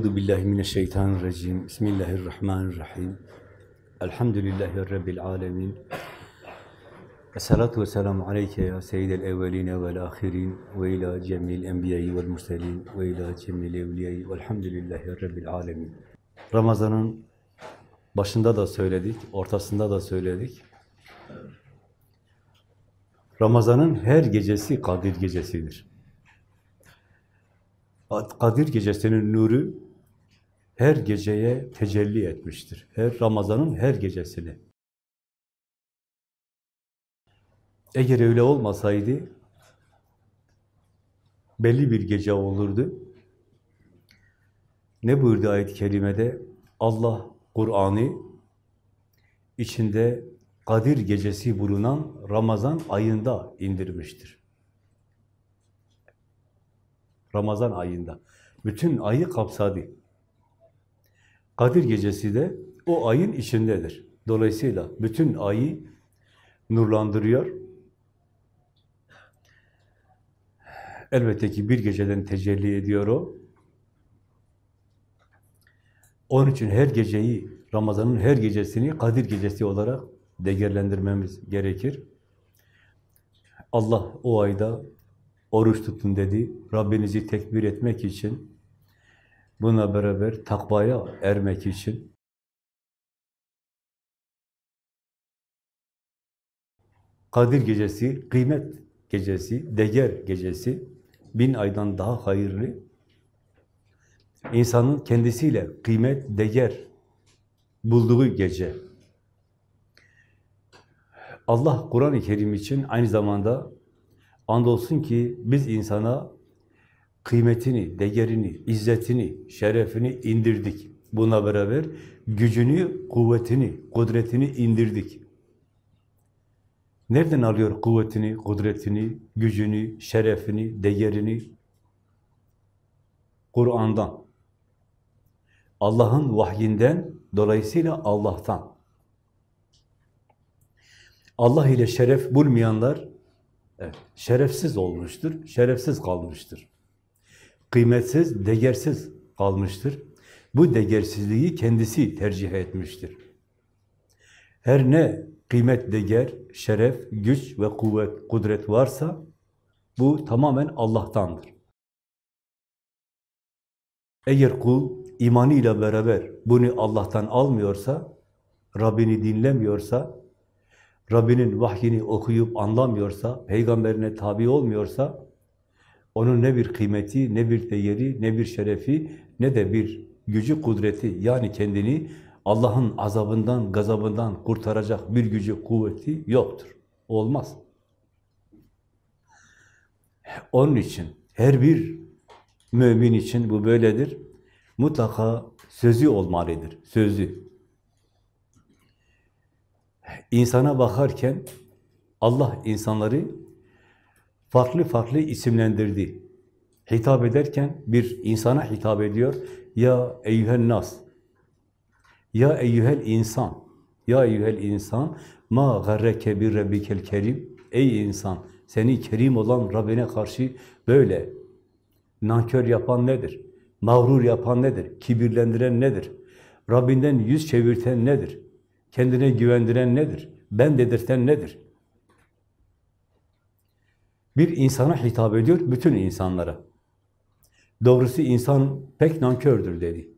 Euzu billahi mineşşeytanirracim. Bismillahirrahmanirrahim. Elhamdülillahi rabbil alamin. Esselatu vesselamu aleyke ya seyyidel evveline vel ahirin ve ila cemil enbiyayı vel murselin ve ila cemil evliyayı velhamdülillahi rabbil alamin. Ramazan'ın başında da söyledik, ortasında da söyledik. Ramazan'ın her gecesi Kadir gecesidir. Kadir gecesinin nuru her geceye tecelli etmiştir. Her Ramazan'ın her gecesine. Eğer öyle olmasaydı belli bir gece olurdu. Ne buyurdu ayet-i kerimede? Allah Kur'an'ı içinde Kadir gecesi bulunan Ramazan ayında indirmiştir. Ramazan ayında. Bütün ayı kapsadı. Kadir gecesi de o ayın içindedir. Dolayısıyla bütün ayı nurlandırıyor. Elbette ki bir geceden tecelli ediyor o. Onun için her geceyi, Ramazan'ın her gecesini Kadir gecesi olarak değerlendirmemiz gerekir. Allah o ayda oruç tutun dedi. Rabbinizi tekbir etmek için, buna beraber takvaya ermek için, Kadir gecesi, kıymet gecesi, değer gecesi, bin aydan daha hayırlı, insanın kendisiyle kıymet, değer bulduğu gece. Allah Kur'an-ı Kerim için aynı zamanda andolsun ki biz insana kıymetini, değerini, izzetini, şerefini indirdik. Buna beraber gücünü, kuvvetini, kudretini indirdik. Nereden alıyor kuvvetini, kudretini, gücünü, şerefini, değerini? Kur'an'dan. Allah'ın vahyinden, dolayısıyla Allah'tan. Allah ile şeref bulmayanlar evet, şerefsiz olmuştur, şerefsiz kalmıştır. Kıymetsiz, değersiz kalmıştır. Bu değersizliği kendisi tercih etmiştir. Her ne kıymet, değer, şeref, güç ve kuvvet, kudret varsa bu tamamen Allah'tandır. Eğer kul imanıyla beraber bunu Allah'tan almıyorsa, Rabbini dinlemiyorsa, Rabbinin vahyini okuyup anlamıyorsa, peygamberine tabi olmuyorsa, onun ne bir kıymeti, ne bir değeri, ne bir şerefi, ne de bir gücü, kudreti, yani kendini Allah'ın azabından, gazabından kurtaracak bir gücü, kuvveti yoktur. Olmaz. Onun için her bir mümin için bu böyledir. Mutlaka sözü olmalıdır, sözü. İnsana bakarken Allah insanları farklı farklı isimlendirdi. Hitap ederken bir insana hitap ediyor. Ya eyyühen nas. Ya eyyühel insan. Ya eyyühel insan. Ma garreke bir rabbikel kerim. Ey insan, seni kerim olan Rabbine karşı böyle nankör yapan nedir? Mağrur yapan nedir? Kibirlendiren nedir? Rabbinden yüz çevirten nedir? Kendine güvendiren nedir? Ben dedirten nedir? Bir insana hitap ediyor, bütün insanlara. Doğrusu insan pek nankördür dedi.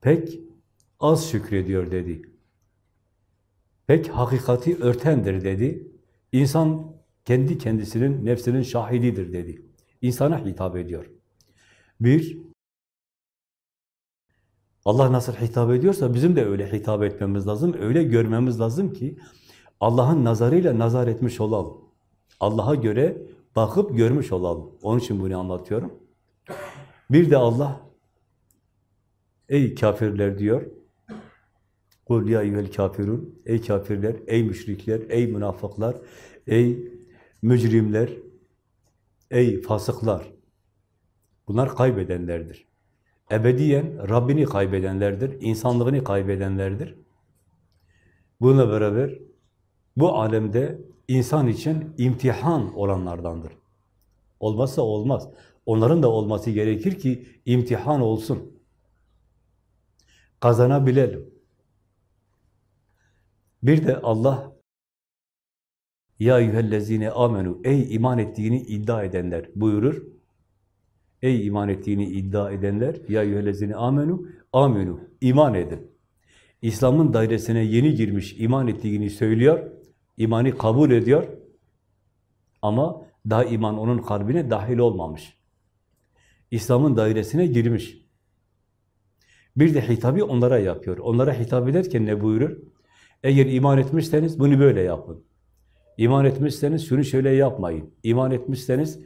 Pek az şükrediyor dedi. Pek hakikati örtendir dedi. İnsan kendi kendisinin, nefsinin şahididir dedi. İnsana hitap ediyor. Bir, Allah nasıl hitap ediyorsa bizim de öyle hitap etmemiz lazım, öyle görmemiz lazım ki Allah'ın nazarıyla nazar etmiş olalım. Allah'a göre bakıp görmüş olalım. Onun için bunu anlatıyorum. Bir de Allah ey kafirler diyor. Kul ya kafirun. Ey kafirler, ey müşrikler, ey münafıklar, ey mücrimler, ey fasıklar. Bunlar kaybedenlerdir. Ebediyen Rabbini kaybedenlerdir, insanlığını kaybedenlerdir. Bununla beraber bu alemde insan için imtihan olanlardandır. Olmazsa olmaz. Onların da olması gerekir ki imtihan olsun. Kazanabilelim. Bir de Allah Ya eyyühellezine amenu Ey iman ettiğini iddia edenler buyurur. Ey iman ettiğini iddia edenler Ya eyyühellezine amenu amenu iman edin. İslam'ın dairesine yeni girmiş, iman ettiğini söylüyor, imanı kabul ediyor ama daha iman onun kalbine dahil olmamış. İslam'ın dairesine girmiş. Bir de hitabı onlara yapıyor. Onlara hitap ederken ne buyurur? Eğer iman etmişseniz bunu böyle yapın. İman etmişseniz şunu şöyle yapmayın. İman etmişseniz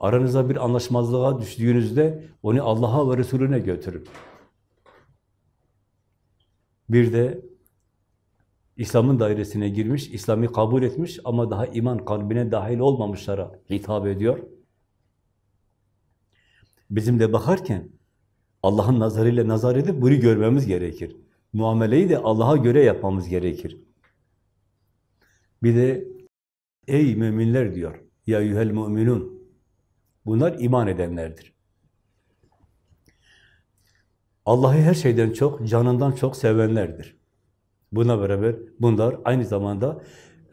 aranıza bir anlaşmazlığa düştüğünüzde onu Allah'a ve Resulüne götürün. Bir de İslam'ın dairesine girmiş, İslam'ı kabul etmiş ama daha iman kalbine dahil olmamışlara hitap ediyor. Bizim de bakarken Allah'ın nazarıyla nazar edip bunu görmemiz gerekir. Muameleyi de Allah'a göre yapmamız gerekir. Bir de ey müminler diyor. Ya yuhel müminun. Bunlar iman edenlerdir. Allah'ı her şeyden çok, canından çok sevenlerdir. Buna beraber bunlar aynı zamanda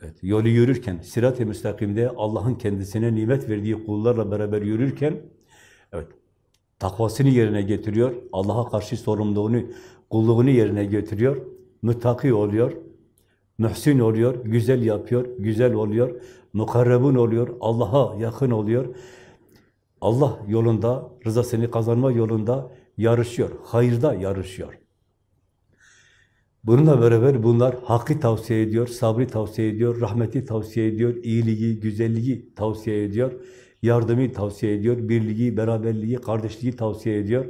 evet, yolu yürürken, sirat-i müstakimde Allah'ın kendisine nimet verdiği kullarla beraber yürürken evet, takvasını yerine getiriyor, Allah'a karşı sorumluluğunu, kulluğunu yerine getiriyor, müttaki oluyor, mühsin oluyor, güzel yapıyor, güzel oluyor, mukarrebun oluyor, Allah'a yakın oluyor. Allah yolunda, rızasını kazanma yolunda yarışıyor, hayırda yarışıyor. Bununla beraber bunlar hakkı tavsiye ediyor, sabrı tavsiye ediyor, rahmeti tavsiye ediyor, iyiliği, güzelliği tavsiye ediyor, yardımı tavsiye ediyor, birliği, beraberliği, kardeşliği tavsiye ediyor.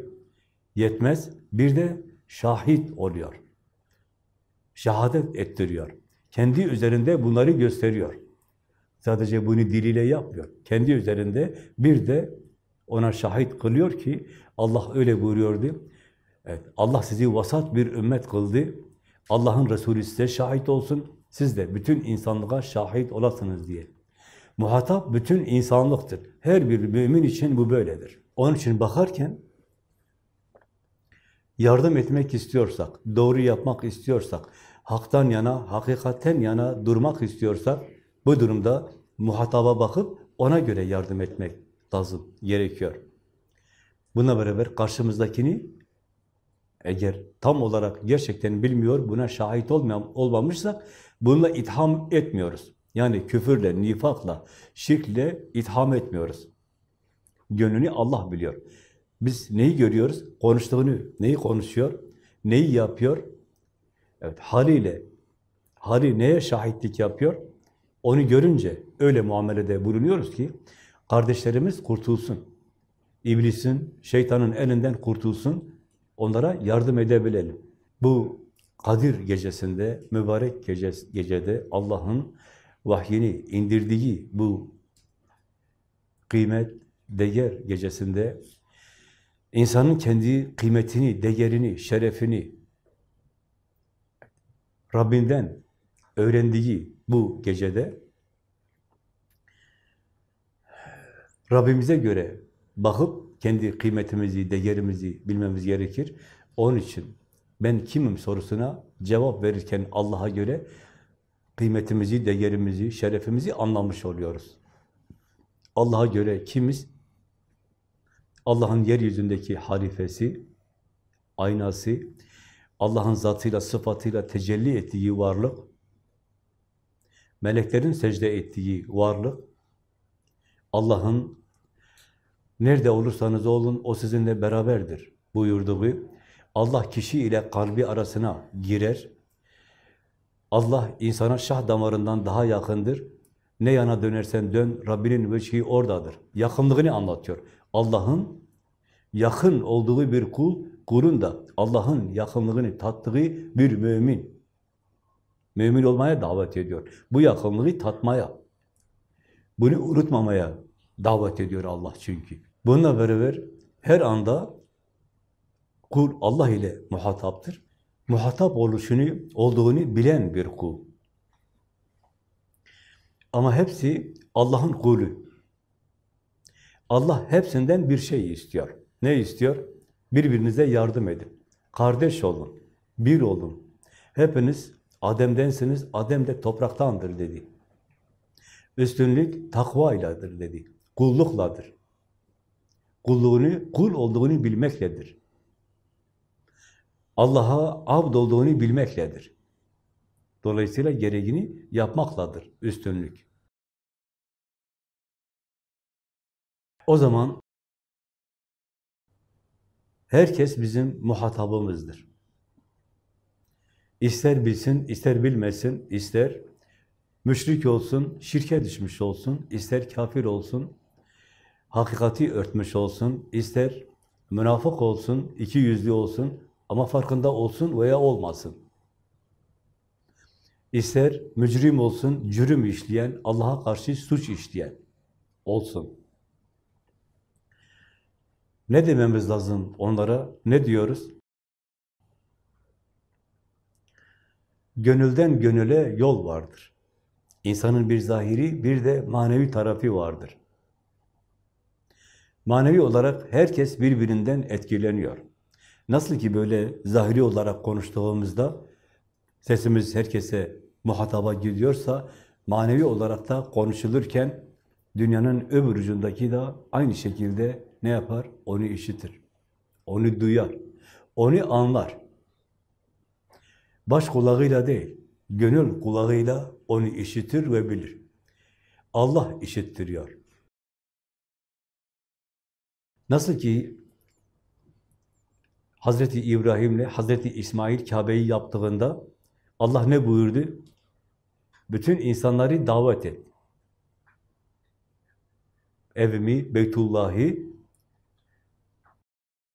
Yetmez, bir de şahit oluyor. Şehadet ettiriyor. Kendi üzerinde bunları gösteriyor. Sadece bunu diliyle yapmıyor. Kendi üzerinde bir de ona şahit kılıyor ki Allah öyle buyuruyordu. Evet, Allah sizi vasat bir ümmet kıldı. Allah'ın Resulü size şahit olsun. Siz de bütün insanlığa şahit olasınız diye. Muhatap bütün insanlıktır. Her bir mümin için bu böyledir. Onun için bakarken yardım etmek istiyorsak, doğru yapmak istiyorsak, haktan yana, hakikatten yana durmak istiyorsak, bu durumda muhataba bakıp ona göre yardım etmek lazım, gerekiyor. Buna beraber karşımızdakini eğer tam olarak gerçekten bilmiyor, buna şahit olmayan, olmamışsak bununla itham etmiyoruz. Yani küfürle, nifakla, şirkle itham etmiyoruz. Gönlünü Allah biliyor. Biz neyi görüyoruz? Konuştuğunu, neyi konuşuyor, neyi yapıyor? Evet, haliyle, hali neye şahitlik yapıyor? Onu görünce öyle muamelede bulunuyoruz ki kardeşlerimiz kurtulsun. İblisin, şeytanın elinden kurtulsun, onlara yardım edebilelim. Bu Kadir gecesinde, mübarek gece, gecede Allah'ın vahyini indirdiği bu kıymet, değer gecesinde insanın kendi kıymetini, değerini, şerefini Rabbinden öğrendiği bu gecede Rabbimize göre bakıp kendi kıymetimizi, değerimizi bilmemiz gerekir. Onun için ben kimim sorusuna cevap verirken Allah'a göre kıymetimizi, değerimizi, şerefimizi anlamış oluyoruz. Allah'a göre kimiz? Allah'ın yeryüzündeki halifesi, aynası, Allah'ın zatıyla, sıfatıyla tecelli ettiği varlık, meleklerin secde ettiği varlık, Allah'ın nerede olursanız olun o sizinle beraberdir buyurduğu, Allah kişi ile kalbi arasına girer, Allah insana şah damarından daha yakındır, ne yana dönersen dön, Rabbinin veçhi oradadır. Yakınlığını anlatıyor. Allah'ın yakın olduğu bir kul, kulun da Allah'ın yakınlığını tattığı bir mümin. Mümin olmaya davet ediyor. Bu yakınlığı tatmaya, bunu unutmamaya davet ediyor Allah çünkü. Bununla beraber her anda kul Allah ile muhataptır. Muhatap oluşunu, olduğunu bilen bir kul. Ama hepsi Allah'ın kulü. Allah hepsinden bir şey istiyor. Ne istiyor? Birbirinize yardım edin. Kardeş olun. Bir olun. Hepiniz Adem'densiniz. Adem de topraktandır dedi. Üstünlük takvayladır dedi. Kullukladır. Kulluğunu, kul olduğunu bilmekledir. Allah'a abd olduğunu bilmekledir. Dolayısıyla gereğini yapmakladır üstünlük. O zaman herkes bizim muhatabımızdır. İster bilsin, ister bilmesin, ister müşrik olsun, şirke düşmüş olsun, ister kafir olsun, hakikati örtmüş olsun, ister münafık olsun, iki yüzlü olsun ama farkında olsun veya olmasın. İster mücrim olsun, cürüm işleyen, Allah'a karşı suç işleyen olsun. Ne dememiz lazım onlara? Ne diyoruz? Gönülden gönüle yol vardır. İnsanın bir zahiri, bir de manevi tarafı vardır. Manevi olarak herkes birbirinden etkileniyor. Nasıl ki böyle zahiri olarak konuştuğumuzda sesimiz herkese muhataba gidiyorsa, manevi olarak da konuşulurken dünyanın öbür ucundaki de aynı şekilde ne yapar? Onu işitir. Onu duyar. Onu anlar. Baş kulağıyla değil, gönül kulağıyla onu işitir ve bilir. Allah işittiriyor. Nasıl ki Hazreti İbrahim'le Hazreti İsmail Kabe'yi yaptığında Allah ne buyurdu? Bütün insanları davet et. Evimi, Beytullah'ı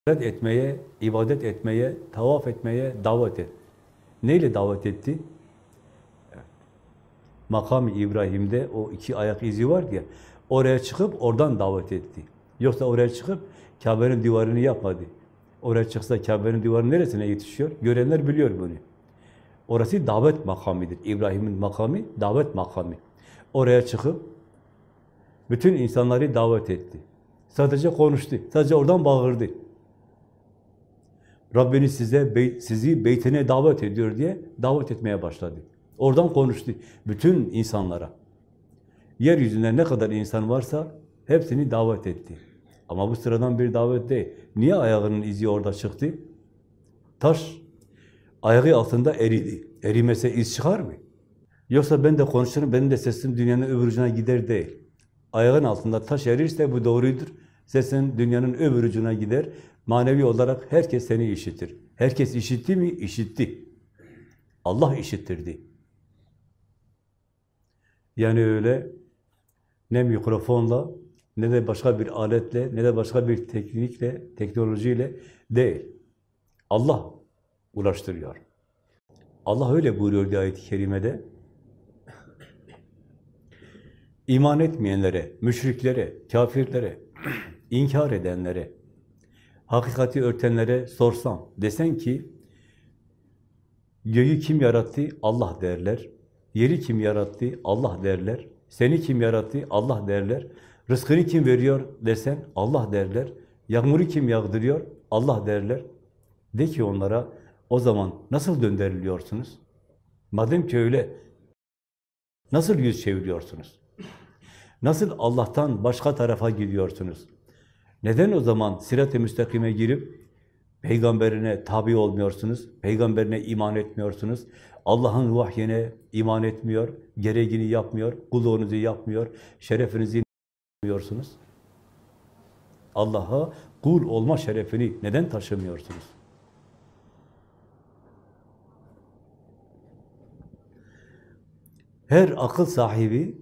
ibadet etmeye, ibadet etmeye, tavaf etmeye davet et. Neyle davet etti? Makam İbrahim'de o iki ayak izi var ya, oraya çıkıp oradan davet etti. Yoksa oraya çıkıp Kabe'nin duvarını yapmadı. Oraya çıksa Kabe'nin duvarı neresine yetişiyor? Görenler biliyor bunu. Orası davet makamidir. İbrahim'in makamı davet makamı. Oraya çıkıp bütün insanları davet etti. Sadece konuştu. Sadece oradan bağırdı. Rabbiniz size sizi beytine davet ediyor diye davet etmeye başladı. Oradan konuştu bütün insanlara. Yeryüzünde ne kadar insan varsa hepsini davet etti. Ama bu sıradan bir davet değil. Niye ayağının izi orada çıktı? Taş ayağı altında eridi. Erimese iz çıkar mı? Yoksa ben de konuşurum, benim de sesim dünyanın öbür ucuna gider değil. Ayağın altında taş erirse bu doğrudur. Sesin dünyanın öbür ucuna gider. Manevi olarak herkes seni işitir. Herkes işitti mi? İşitti. Allah işittirdi. Yani öyle ne mikrofonla, ne de başka bir aletle, ne de başka bir teknikle, teknolojiyle değil. Allah ulaştırıyor. Allah öyle buyuruyor ayet-i kerimede. İman etmeyenlere, müşriklere, kafirlere, inkar edenlere, hakikati örtenlere sorsam, desen ki, göğü kim yarattı? Allah derler. Yeri kim yarattı? Allah derler. Seni kim yarattı? Allah derler. Rızkını kim veriyor desen Allah derler. Yağmuru kim yağdırıyor? Allah derler. De ki onlara o zaman nasıl döndürülüyorsunuz? Madem ki öyle nasıl yüz çeviriyorsunuz? Nasıl Allah'tan başka tarafa gidiyorsunuz? Neden o zaman sirat-ı müstakime girip peygamberine tabi olmuyorsunuz? Peygamberine iman etmiyorsunuz? Allah'ın vahyine iman etmiyor, gereğini yapmıyor, kulluğunuzu yapmıyor, şerefinizi yapmıyorsunuz? Allah'a kul olma şerefini neden taşımıyorsunuz? Her akıl sahibi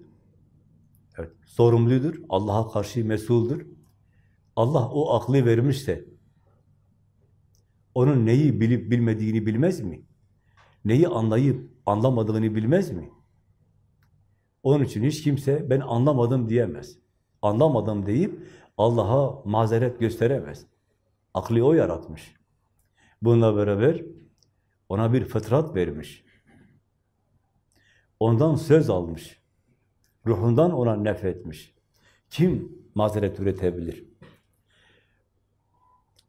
evet, sorumludur, Allah'a karşı mesuldür. Allah o aklı vermişse, onun neyi bilip bilmediğini bilmez mi? Neyi anlayıp anlamadığını bilmez mi? Onun için hiç kimse ben anlamadım diyemez. Anlamadım deyip Allah'a mazeret gösteremez. Aklı o yaratmış. Bununla beraber ona bir fıtrat vermiş. Ondan söz almış. Ruhundan ona nefretmiş. Kim mazeret üretebilir.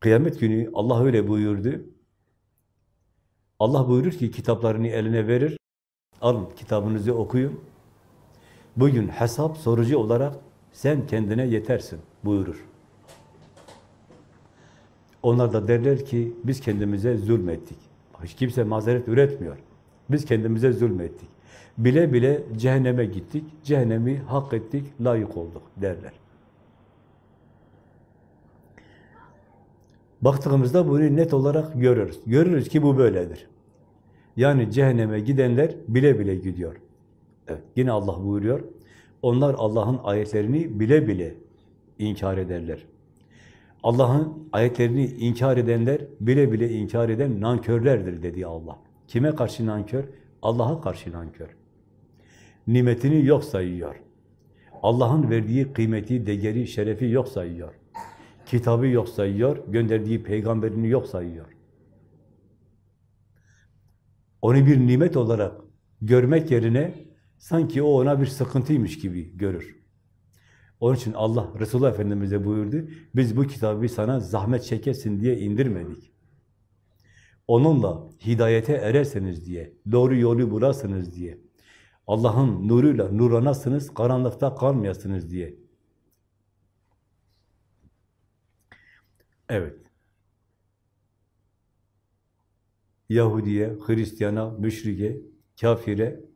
Kıyamet günü Allah öyle buyurdu. Allah buyurur ki kitaplarını eline verir. Alın kitabınızı okuyun. Bugün hesap sorucu olarak sen kendine yetersin buyurur. Onlar da derler ki biz kendimize zulmettik. Hiç kimse mazeret üretmiyor. Biz kendimize zulmettik. Bile bile cehenneme gittik, cehennemi hak ettik, layık olduk derler. Baktığımızda bunu net olarak görürüz. Görürüz ki bu böyledir. Yani cehenneme gidenler bile bile gidiyor. Evet, yine Allah buyuruyor. Onlar Allah'ın ayetlerini bile bile inkar ederler. Allah'ın ayetlerini inkar edenler bile bile inkar eden nankörlerdir dedi Allah. Kime karşı nankör? Allah'a karşı nankör. Nimetini yok sayıyor. Allah'ın verdiği kıymeti, değeri, şerefi yok sayıyor. Kitabı yok sayıyor, gönderdiği peygamberini yok sayıyor. Onu bir nimet olarak görmek yerine sanki o ona bir sıkıntıymış gibi görür. Onun için Allah Resulullah Efendimiz'e buyurdu, biz bu kitabı sana zahmet çekesin diye indirmedik. Onunla hidayete ererseniz diye, doğru yolu bulasınız diye, Allah'ın nuruyla nurlanasınız, karanlıkta kalmayasınız diye. Evet. Yahudiye, Hristiyana, müşrike, kafire,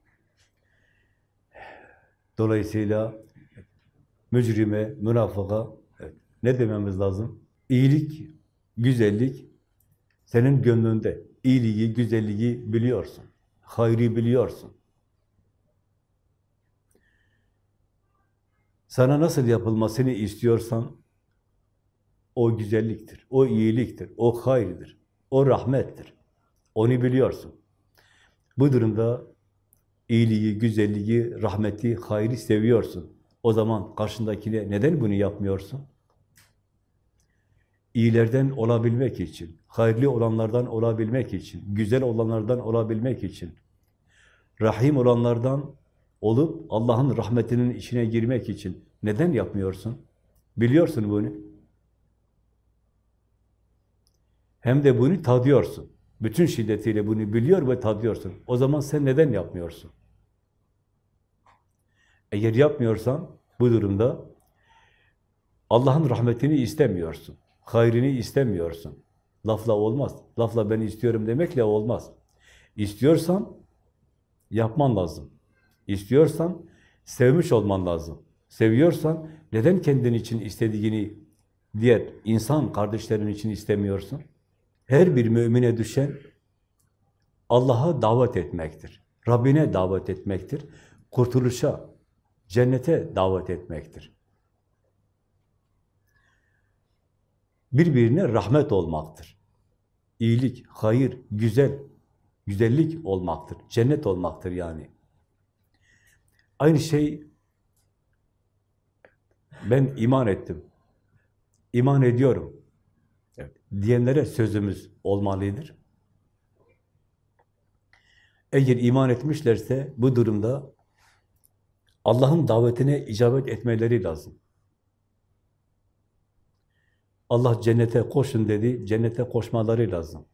dolayısıyla mücrime, münafıka, evet. ne dememiz lazım? İyilik, güzellik senin gönlünde. İyiliği, güzelliği biliyorsun. Hayri biliyorsun. Sana nasıl yapılmasını istiyorsan o güzelliktir, o iyiliktir, o hayırdır, o rahmettir. Onu biliyorsun. Bu durumda iyiliği, güzelliği, rahmeti, hayrı seviyorsun. O zaman karşındakine neden bunu yapmıyorsun? İyilerden olabilmek için, hayırlı olanlardan olabilmek için, güzel olanlardan olabilmek için, rahim olanlardan olup Allah'ın rahmetinin içine girmek için neden yapmıyorsun? Biliyorsun bunu. Hem de bunu tadıyorsun. Bütün şiddetiyle bunu biliyor ve tadıyorsun. O zaman sen neden yapmıyorsun? Eğer yapmıyorsan bu durumda Allah'ın rahmetini istemiyorsun. Hayrını istemiyorsun. Lafla olmaz. Lafla ben istiyorum demekle olmaz. İstiyorsan yapman lazım. İstiyorsan sevmiş olman lazım. Seviyorsan neden kendin için istediğini diğer insan kardeşlerin için istemiyorsun? Her bir mümine düşen Allah'a davet etmektir. Rabbine davet etmektir. Kurtuluşa, cennete davet etmektir. Birbirine rahmet olmaktır. İyilik, hayır, güzel, güzellik olmaktır. Cennet olmaktır yani. Aynı şey ben iman ettim. İman ediyorum. Diyenlere sözümüz olmalıdır. Eğer iman etmişlerse bu durumda Allah'ın davetine icabet etmeleri lazım. Allah cennete koşun dedi, cennete koşmaları lazım.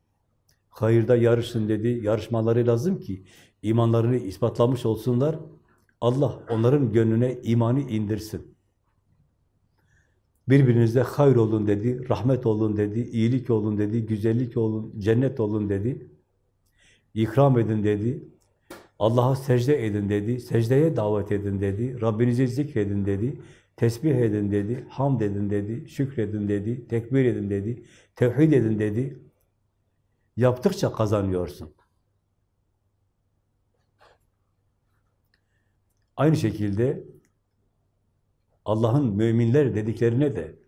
Hayırda yarışın dedi, yarışmaları lazım ki imanlarını ispatlamış olsunlar. Allah onların gönlüne imanı indirsin. Birbirinize hayır olun dedi, rahmet olun dedi, iyilik olun dedi, güzellik olun, cennet olun dedi. İkram edin dedi. Allah'a secde edin dedi, secdeye davet edin dedi, Rabbinizi zikredin dedi, tesbih edin dedi, hamd edin dedi, şükredin dedi, tekbir edin dedi, tevhid edin dedi. Yaptıkça kazanıyorsun. Aynı şekilde Allah'ın müminler dediklerine de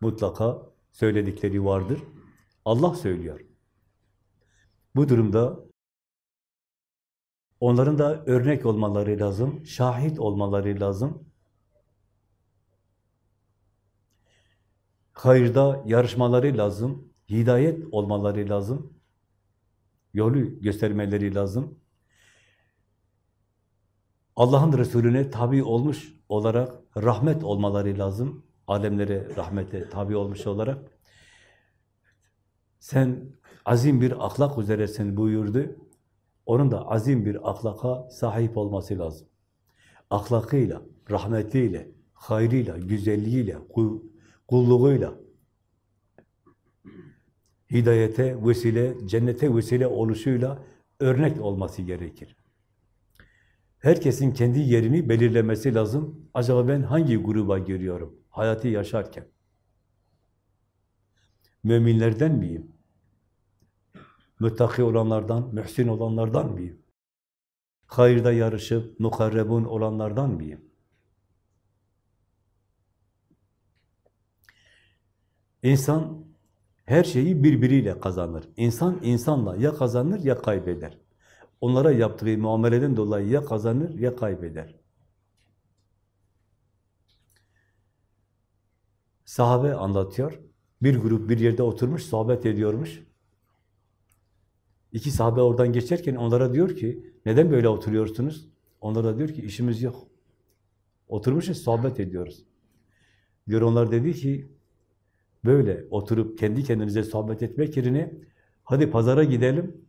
mutlaka söyledikleri vardır. Allah söylüyor. Bu durumda onların da örnek olmaları lazım, şahit olmaları lazım. Hayırda yarışmaları lazım, hidayet olmaları lazım, yolu göstermeleri lazım. Allah'ın Resulüne tabi olmuş olarak rahmet olmaları lazım. alemlere rahmete tabi olmuş olarak. Sen azim bir ahlak üzeresin buyurdu. Onun da azim bir ahlaka sahip olması lazım. Ahlakıyla, rahmetiyle, hayrıyla, güzelliğiyle, kulluğuyla, hidayete vesile, cennete vesile oluşuyla örnek olması gerekir. Herkesin kendi yerini belirlemesi lazım. Acaba ben hangi gruba giriyorum hayatı yaşarken? Müminlerden miyim? Müttaki olanlardan, mühsin olanlardan mıyım? Hayırda yarışıp mukarrebun olanlardan mıyım? İnsan her şeyi birbiriyle kazanır. İnsan insanla ya kazanır ya kaybeder. Onlara yaptığı muameleden dolayı ya kazanır ya kaybeder. Sahabe anlatıyor. Bir grup bir yerde oturmuş, sohbet ediyormuş. İki sahabe oradan geçerken onlara diyor ki, neden böyle oturuyorsunuz? Onlara diyor ki, işimiz yok. Oturmuşuz, sohbet ediyoruz. Diyor onlar dedi ki, böyle oturup kendi kendinize sohbet etmek yerine, hadi pazara gidelim,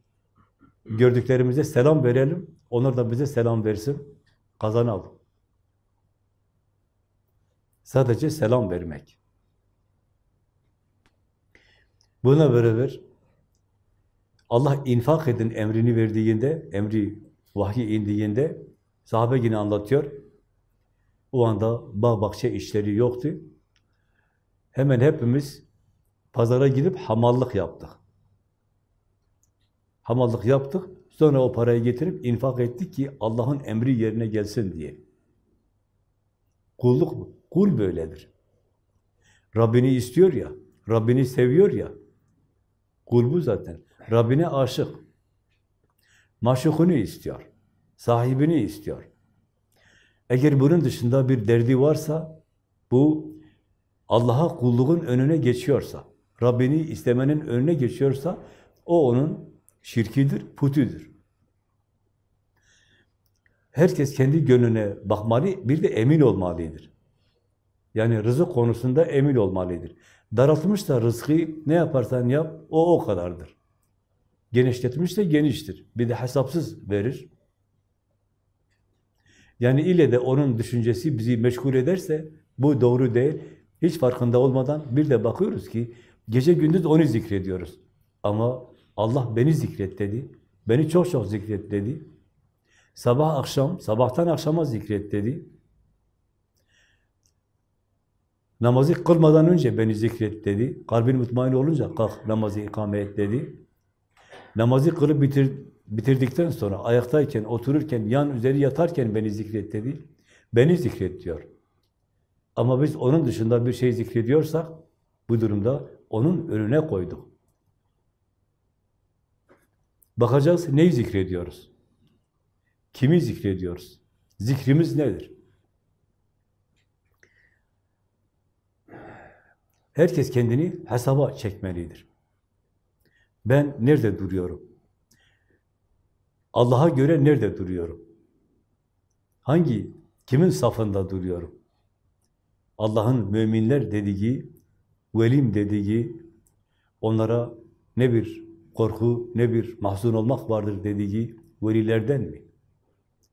gördüklerimize selam verelim, onlar da bize selam versin, kazanalım. Sadece selam vermek. Buna beraber Allah infak edin emrini verdiğinde, emri vahyi indiğinde sahabe yine anlatıyor. O anda bağ bahçe işleri yoktu. Hemen hepimiz pazara gidip hamallık yaptık. Hamallık yaptık. Sonra o parayı getirip infak ettik ki Allah'ın emri yerine gelsin diye. Kulluk bu. Kul böyledir. Rabbini istiyor ya, Rabbini seviyor ya. Kul bu zaten. Rabbine aşık. Maşukunu istiyor. Sahibini istiyor. Eğer bunun dışında bir derdi varsa, bu Allah'a kulluğun önüne geçiyorsa, Rabbini istemenin önüne geçiyorsa, o onun şirkidir, putüdür. Herkes kendi gönlüne bakmalı, bir de emin olmalıdır. Yani rızık konusunda emin olmalıdır. Daraltmışsa rızkı ne yaparsan yap, o o kadardır. Genişletmişse geniştir. Bir de hesapsız verir. Yani ile de onun düşüncesi bizi meşgul ederse bu doğru değil. Hiç farkında olmadan bir de bakıyoruz ki gece gündüz onu zikrediyoruz. Ama Allah beni zikret dedi. Beni çok çok zikret dedi. Sabah akşam, sabahtan akşama zikret dedi. Namazı kılmadan önce beni zikret dedi. Kalbin mutmain olunca kalk namazı ikame et dedi. Namazı kılıp bitir, bitirdikten sonra ayaktayken, otururken, yan üzeri yatarken beni zikret dedi. Beni zikret diyor. Ama biz onun dışında bir şey zikrediyorsak bu durumda onun önüne koyduk. Bakacağız neyi zikrediyoruz? Kimi zikrediyoruz? Zikrimiz nedir? Herkes kendini hesaba çekmelidir. Ben nerede duruyorum? Allah'a göre nerede duruyorum? Hangi, kimin safında duruyorum? Allah'ın müminler dediği, velim dediği, onlara ne bir korku, ne bir mahzun olmak vardır dediği velilerden mi?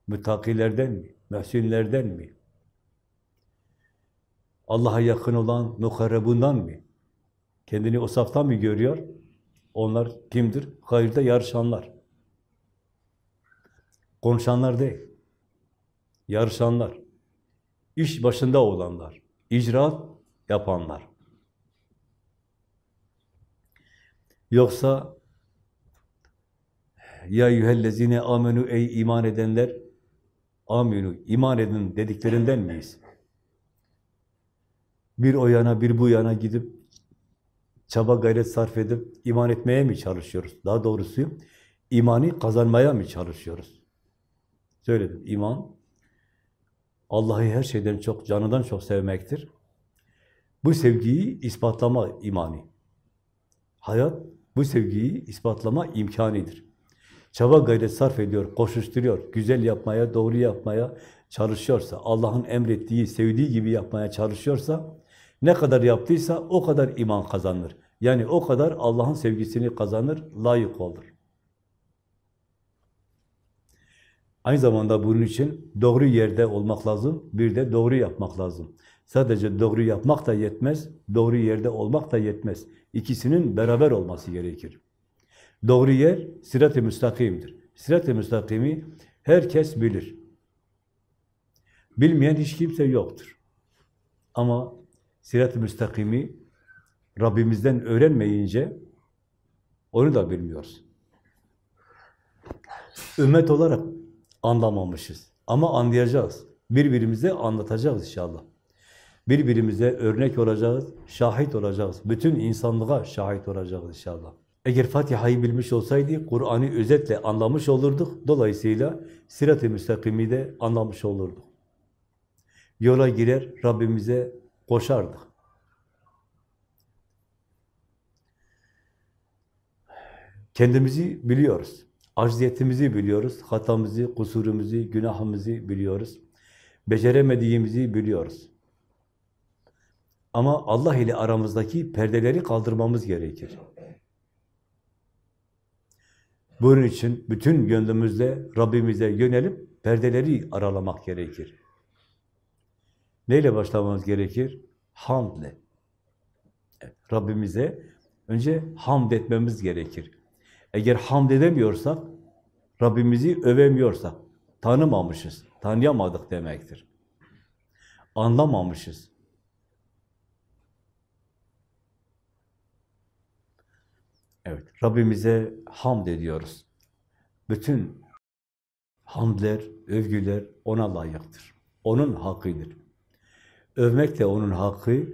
Müttakilerden mi? Mühsinlerden mi? Allah'a yakın olan mukarrebundan mı? Kendini o saftan mı görüyor? Onlar kimdir? Hayırda yarışanlar. Konuşanlar değil. Yarışanlar. İş başında olanlar. icraat yapanlar. Yoksa ya eyyühellezine amenu ey iman edenler aminu iman edin dediklerinden miyiz? Bir o yana bir bu yana gidip çaba gayret sarf edip iman etmeye mi çalışıyoruz? Daha doğrusu imanı kazanmaya mı çalışıyoruz? Söyledim, iman Allah'ı her şeyden çok, canından çok sevmektir. Bu sevgiyi ispatlama imanı. Hayat bu sevgiyi ispatlama imkanidir. Çaba gayret sarf ediyor, koşuşturuyor, güzel yapmaya, doğru yapmaya çalışıyorsa, Allah'ın emrettiği, sevdiği gibi yapmaya çalışıyorsa, Ne kadar yaptıysa o kadar iman kazanır. Yani o kadar Allah'ın sevgisini kazanır, layık olur. Aynı zamanda bunun için doğru yerde olmak lazım, bir de doğru yapmak lazım. Sadece doğru yapmak da yetmez, doğru yerde olmak da yetmez. İkisinin beraber olması gerekir. Doğru yer sirat-ı müstakimdir. Sirat-ı müstakimi herkes bilir. Bilmeyen hiç kimse yoktur. Ama sirat-ı müstakimi Rabbimizden öğrenmeyince onu da bilmiyoruz. Ümmet olarak anlamamışız. Ama anlayacağız. Birbirimize anlatacağız inşallah. Birbirimize örnek olacağız, şahit olacağız. Bütün insanlığa şahit olacağız inşallah. Eğer Fatiha'yı bilmiş olsaydı, Kur'an'ı özetle anlamış olurduk. Dolayısıyla sirat-ı müstakimi de anlamış olurduk. Yola girer, Rabbimize koşardık. Kendimizi biliyoruz. Acziyetimizi biliyoruz. Hatamızı, kusurumuzu, günahımızı biliyoruz. Beceremediğimizi biliyoruz. Ama Allah ile aramızdaki perdeleri kaldırmamız gerekir. Bunun için bütün gönlümüzle Rabbimize yönelip perdeleri aralamak gerekir. Neyle başlamamız gerekir? Hamdle. Evet, Rabbimize önce hamd etmemiz gerekir. Eğer hamd edemiyorsak, Rabbimizi övemiyorsak, tanımamışız, tanıyamadık demektir. Anlamamışız. Evet, Rabbimize hamd ediyoruz. Bütün hamdler, övgüler O'na layıktır. O'nun hakkıdır. Övmek de O'nun hakkı,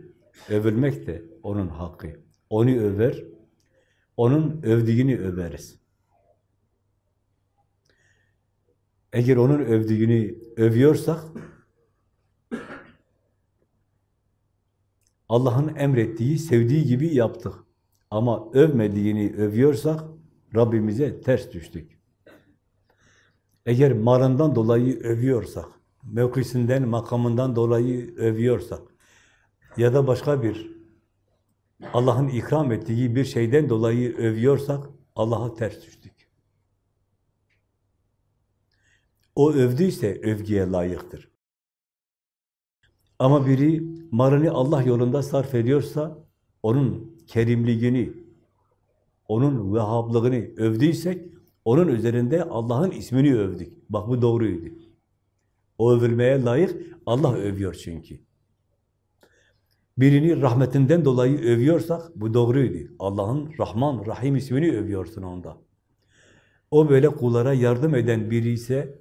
övülmek de O'nun hakkı. Onu över, O'nun övdüğünü överiz. Eğer O'nun övdüğünü övüyorsak, Allah'ın emrettiği, sevdiği gibi yaptık. Ama övmediğini övüyorsak Rabbimize ters düştük. Eğer marından dolayı övüyorsak, mevkisinden, makamından dolayı övüyorsak ya da başka bir Allah'ın ikram ettiği bir şeyden dolayı övüyorsak Allah'a ters düştük. O övdüyse övgüye layıktır. Ama biri marını Allah yolunda sarf ediyorsa onun kerimliğini, onun vehhablığını övdüysek, onun üzerinde Allah'ın ismini övdük. Bak bu doğruydu. O övülmeye layık, Allah övüyor çünkü. Birini rahmetinden dolayı övüyorsak, bu doğruydu. Allah'ın Rahman, Rahim ismini övüyorsun onda. O böyle kullara yardım eden biri ise,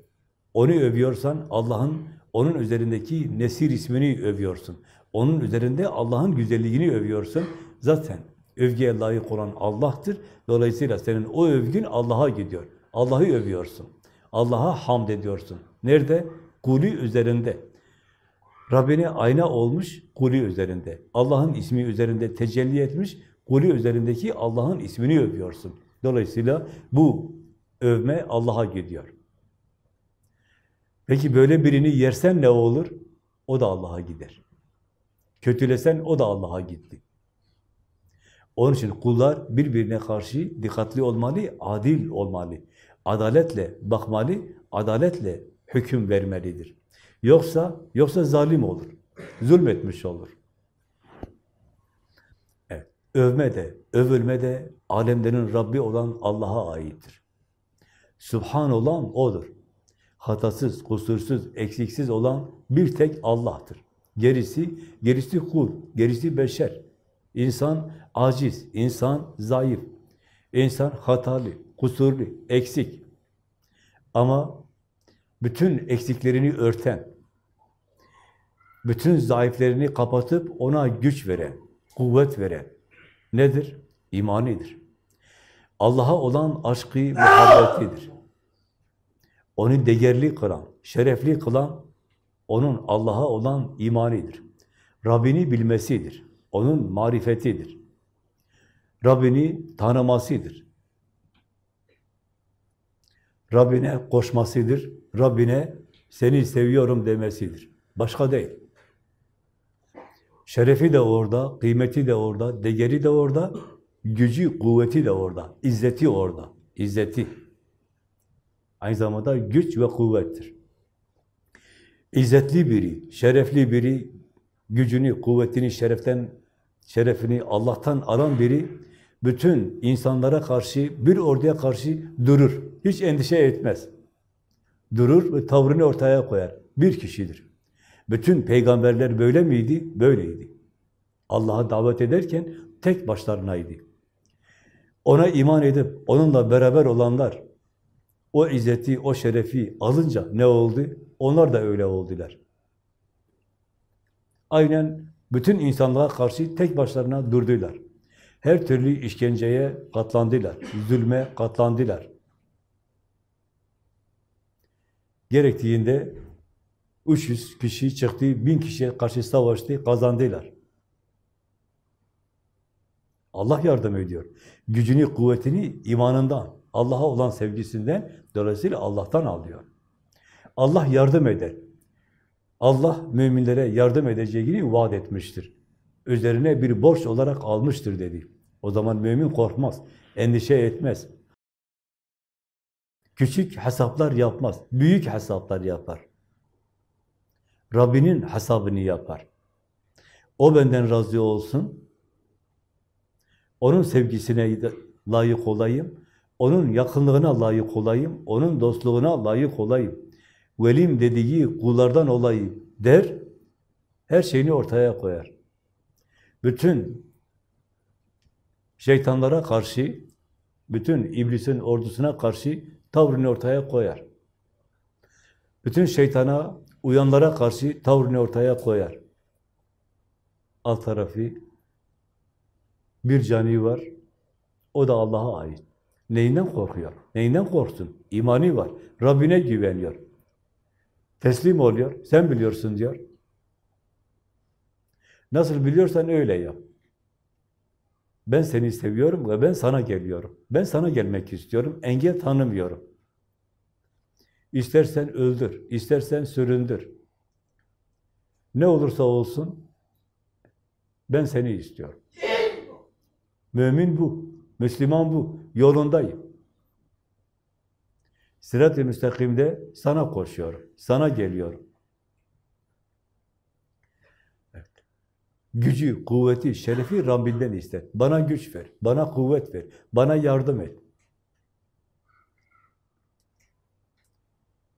onu övüyorsan Allah'ın, onun üzerindeki Nesir ismini övüyorsun. Onun üzerinde Allah'ın güzelliğini övüyorsun. Zaten övgüye layık olan Allah'tır. Dolayısıyla senin o övgün Allah'a gidiyor. Allah'ı övüyorsun. Allah'a hamd ediyorsun. Nerede? Kulü üzerinde. Rabbine ayna olmuş kulü üzerinde. Allah'ın ismi üzerinde tecelli etmiş, kulü üzerindeki Allah'ın ismini övüyorsun. Dolayısıyla bu övme Allah'a gidiyor. Peki böyle birini yersen ne olur? O da Allah'a gider. Kötülesen o da Allah'a gitti. Onun için kullar birbirine karşı dikkatli olmalı, adil olmalı. Adaletle bakmalı, adaletle hüküm vermelidir. Yoksa yoksa zalim olur. Zulmetmiş olur. Evet. Övme de, övülme de alemlerin Rabbi olan Allah'a aittir. Subhan olan O'dur. Hatasız, kusursuz, eksiksiz olan bir tek Allah'tır. Gerisi, gerisi kul, gerisi beşer. İnsan aciz, insan zayıf, insan hatalı, kusurlu, eksik. Ama bütün eksiklerini örten, bütün zayıflerini kapatıp ona güç veren, kuvvet veren nedir? İmanidir. Allah'a olan aşkı, muhabbetidir. Onu değerli kılan, şerefli kılan, onun Allah'a olan imanidir. Rabbini bilmesidir. Onun marifetidir. Rabbini tanımasıdır. Rabbine koşmasıdır. Rabbine seni seviyorum demesidir. Başka değil. Şerefi de orada, kıymeti de orada, değeri de orada, gücü, kuvveti de orada, izzeti orada, izzeti. Aynı zamanda güç ve kuvvettir. İzzetli biri, şerefli biri, gücünü, kuvvetini, şereften, şerefini Allah'tan alan biri, bütün insanlara karşı, bir orduya karşı durur. Hiç endişe etmez. Durur ve tavrını ortaya koyar. Bir kişidir. Bütün peygamberler böyle miydi? Böyleydi. Allah'a davet ederken tek başlarınaydı. Ona iman edip onunla beraber olanlar o izzeti, o şerefi alınca ne oldu? Onlar da öyle oldular. Aynen bütün insanlığa karşı tek başlarına durdular. Her türlü işkenceye katlandılar, zulme katlandılar. Gerektiğinde 300 kişi çıktı, 1000 kişiye karşı savaştı, kazandılar. Allah yardım ediyor. Gücünü, kuvvetini imanından, Allah'a olan sevgisinden, dolayısıyla Allah'tan alıyor. Allah yardım eder. Allah müminlere yardım edeceğini vaat etmiştir. Üzerine bir borç olarak almıştır dedi. O zaman mümin korkmaz, endişe etmez. Küçük hesaplar yapmaz, büyük hesaplar yapar. Rabbinin hesabını yapar. O benden razı olsun, onun sevgisine layık olayım, onun yakınlığına layık olayım, onun dostluğuna layık olayım. Velim dediği kullardan olayım der, her şeyini ortaya koyar. Bütün şeytanlara karşı, bütün iblisin ordusuna karşı tavrını ortaya koyar. Bütün şeytana, uyanlara karşı tavrını ortaya koyar. Alt tarafı bir cani var, o da Allah'a ait. Neyinden korkuyor? Neyinden korksun? İmani var, Rabbine güveniyor. Teslim oluyor, sen biliyorsun diyor. Nasıl biliyorsan öyle yap. Ben seni seviyorum ve ben sana geliyorum. Ben sana gelmek istiyorum, engel tanımıyorum. İstersen öldür, istersen süründür. Ne olursa olsun, ben seni istiyorum. Mümin bu, Müslüman bu, yolundayım. Sırat-ı müstakimde sana koşuyorum, sana geliyorum. Evet. Gücü, kuvveti, şerefi Rabbinden iste. Bana güç ver, bana kuvvet ver, bana yardım et.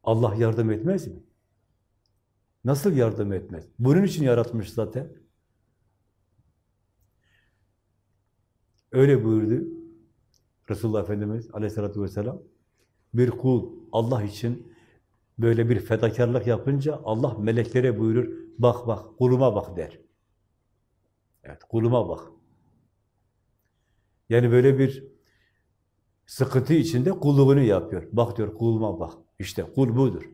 Allah yardım etmez mi? Nasıl yardım etmez? Bunun için yaratmış zaten. Öyle buyurdu Resulullah Efendimiz aleyhissalatü vesselam. Bir kul Allah için böyle bir fedakarlık yapınca Allah meleklere buyurur, bak bak kuluma bak der. Evet kuluma bak. Yani böyle bir sıkıntı içinde kulluğunu yapıyor. Bak diyor kuluma bak. İşte kul budur.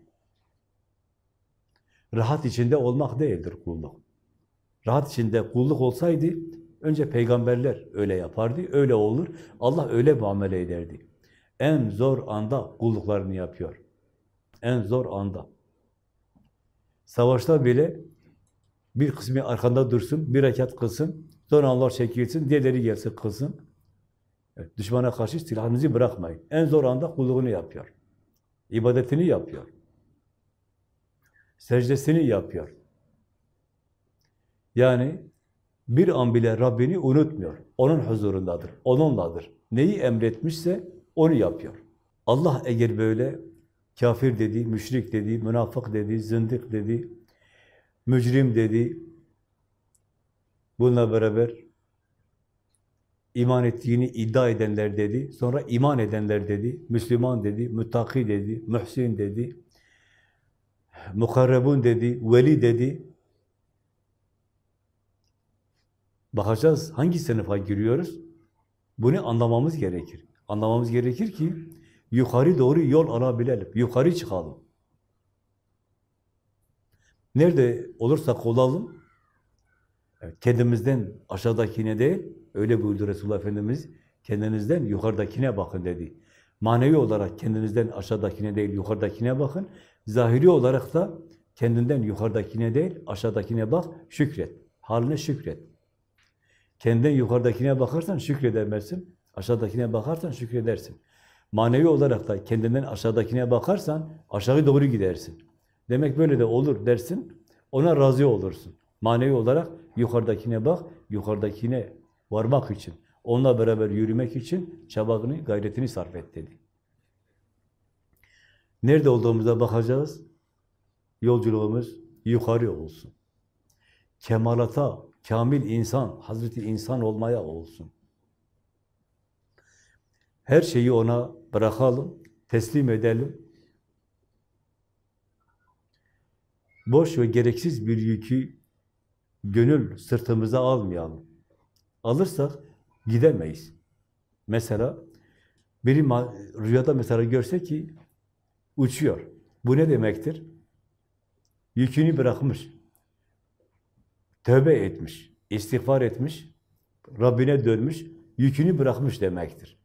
Rahat içinde olmak değildir kulluk. Rahat içinde kulluk olsaydı önce peygamberler öyle yapardı, öyle olur. Allah öyle muamele ederdi. En zor anda kulluklarını yapıyor. En zor anda. Savaşta bile bir kısmı arkanda dursun, bir rekat kılsın, sonra Allah çekilsin, diğerleri gelsin kılsın. Evet, düşmana karşı silahınızı bırakmayın. En zor anda kulluğunu yapıyor. İbadetini yapıyor. Secdesini yapıyor. Yani bir an bile Rabbini unutmuyor. Onun huzurundadır, onunladır. Neyi emretmişse onu yapıyor. Allah eğer böyle kafir dedi, müşrik dedi, münafık dedi, zındık dedi, mücrim dedi, bununla beraber iman ettiğini iddia edenler dedi, sonra iman edenler dedi, Müslüman dedi, müttaki dedi, mühsin dedi, mukarrebun dedi, veli dedi. Bakacağız hangi sınıfa giriyoruz? Bunu anlamamız gerekir. Anlamamız gerekir ki yukarı doğru yol alabilelim, yukarı çıkalım. Nerede olursak olalım, kendimizden aşağıdakine değil, öyle buyurdu Resulullah Efendimiz, kendinizden yukarıdakine bakın dedi. Manevi olarak kendinizden aşağıdakine değil, yukarıdakine bakın. Zahiri olarak da kendinden yukarıdakine değil, aşağıdakine bak, şükret. Haline şükret. Kendin yukarıdakine bakarsan şükredemezsin. Aşağıdakine bakarsan şükredersin. Manevi olarak da kendinden aşağıdakine bakarsan aşağı doğru gidersin. Demek böyle de olur dersin, ona razı olursun. Manevi olarak yukarıdakine bak, yukarıdakine varmak için, onunla beraber yürümek için çabanı, gayretini sarf et dedi. Nerede olduğumuza bakacağız. Yolculuğumuz yukarı olsun. Kemalata, kamil insan, Hazreti insan olmaya olsun. Her şeyi ona bırakalım, teslim edelim. Boş ve gereksiz bir yükü gönül sırtımıza almayalım. Alırsak gidemeyiz. Mesela biri rüyada mesela görse ki uçuyor. Bu ne demektir? Yükünü bırakmış. Tövbe etmiş, istiğfar etmiş, Rabbine dönmüş, yükünü bırakmış demektir.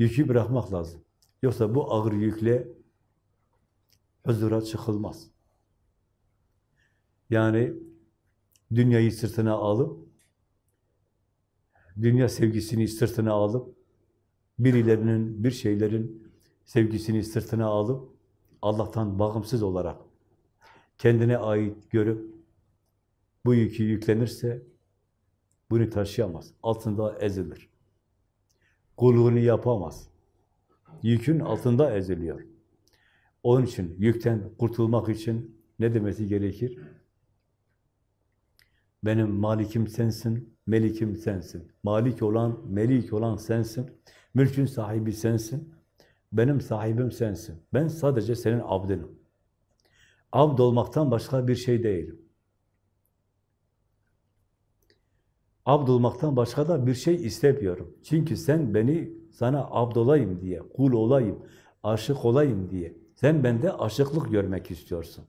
Yükü bırakmak lazım. Yoksa bu ağır yükle huzura çıkılmaz. Yani dünyayı sırtına alıp, dünya sevgisini sırtına alıp, birilerinin, bir şeylerin sevgisini sırtına alıp, Allah'tan bağımsız olarak kendine ait görüp, bu yükü yüklenirse, bunu taşıyamaz. Altında ezilir. Kulluğunu yapamaz. Yükün altında eziliyor. Onun için yükten kurtulmak için ne demesi gerekir? Benim malikim sensin, melikim sensin. Malik olan, melik olan sensin. Mülkün sahibi sensin. Benim sahibim sensin. Ben sadece senin abdinim. Abd olmaktan başka bir şey değilim. Abd olmaktan başka da bir şey istemiyorum. Çünkü sen beni sana abd olayım diye, kul olayım, aşık olayım diye. Sen bende aşıklık görmek istiyorsun.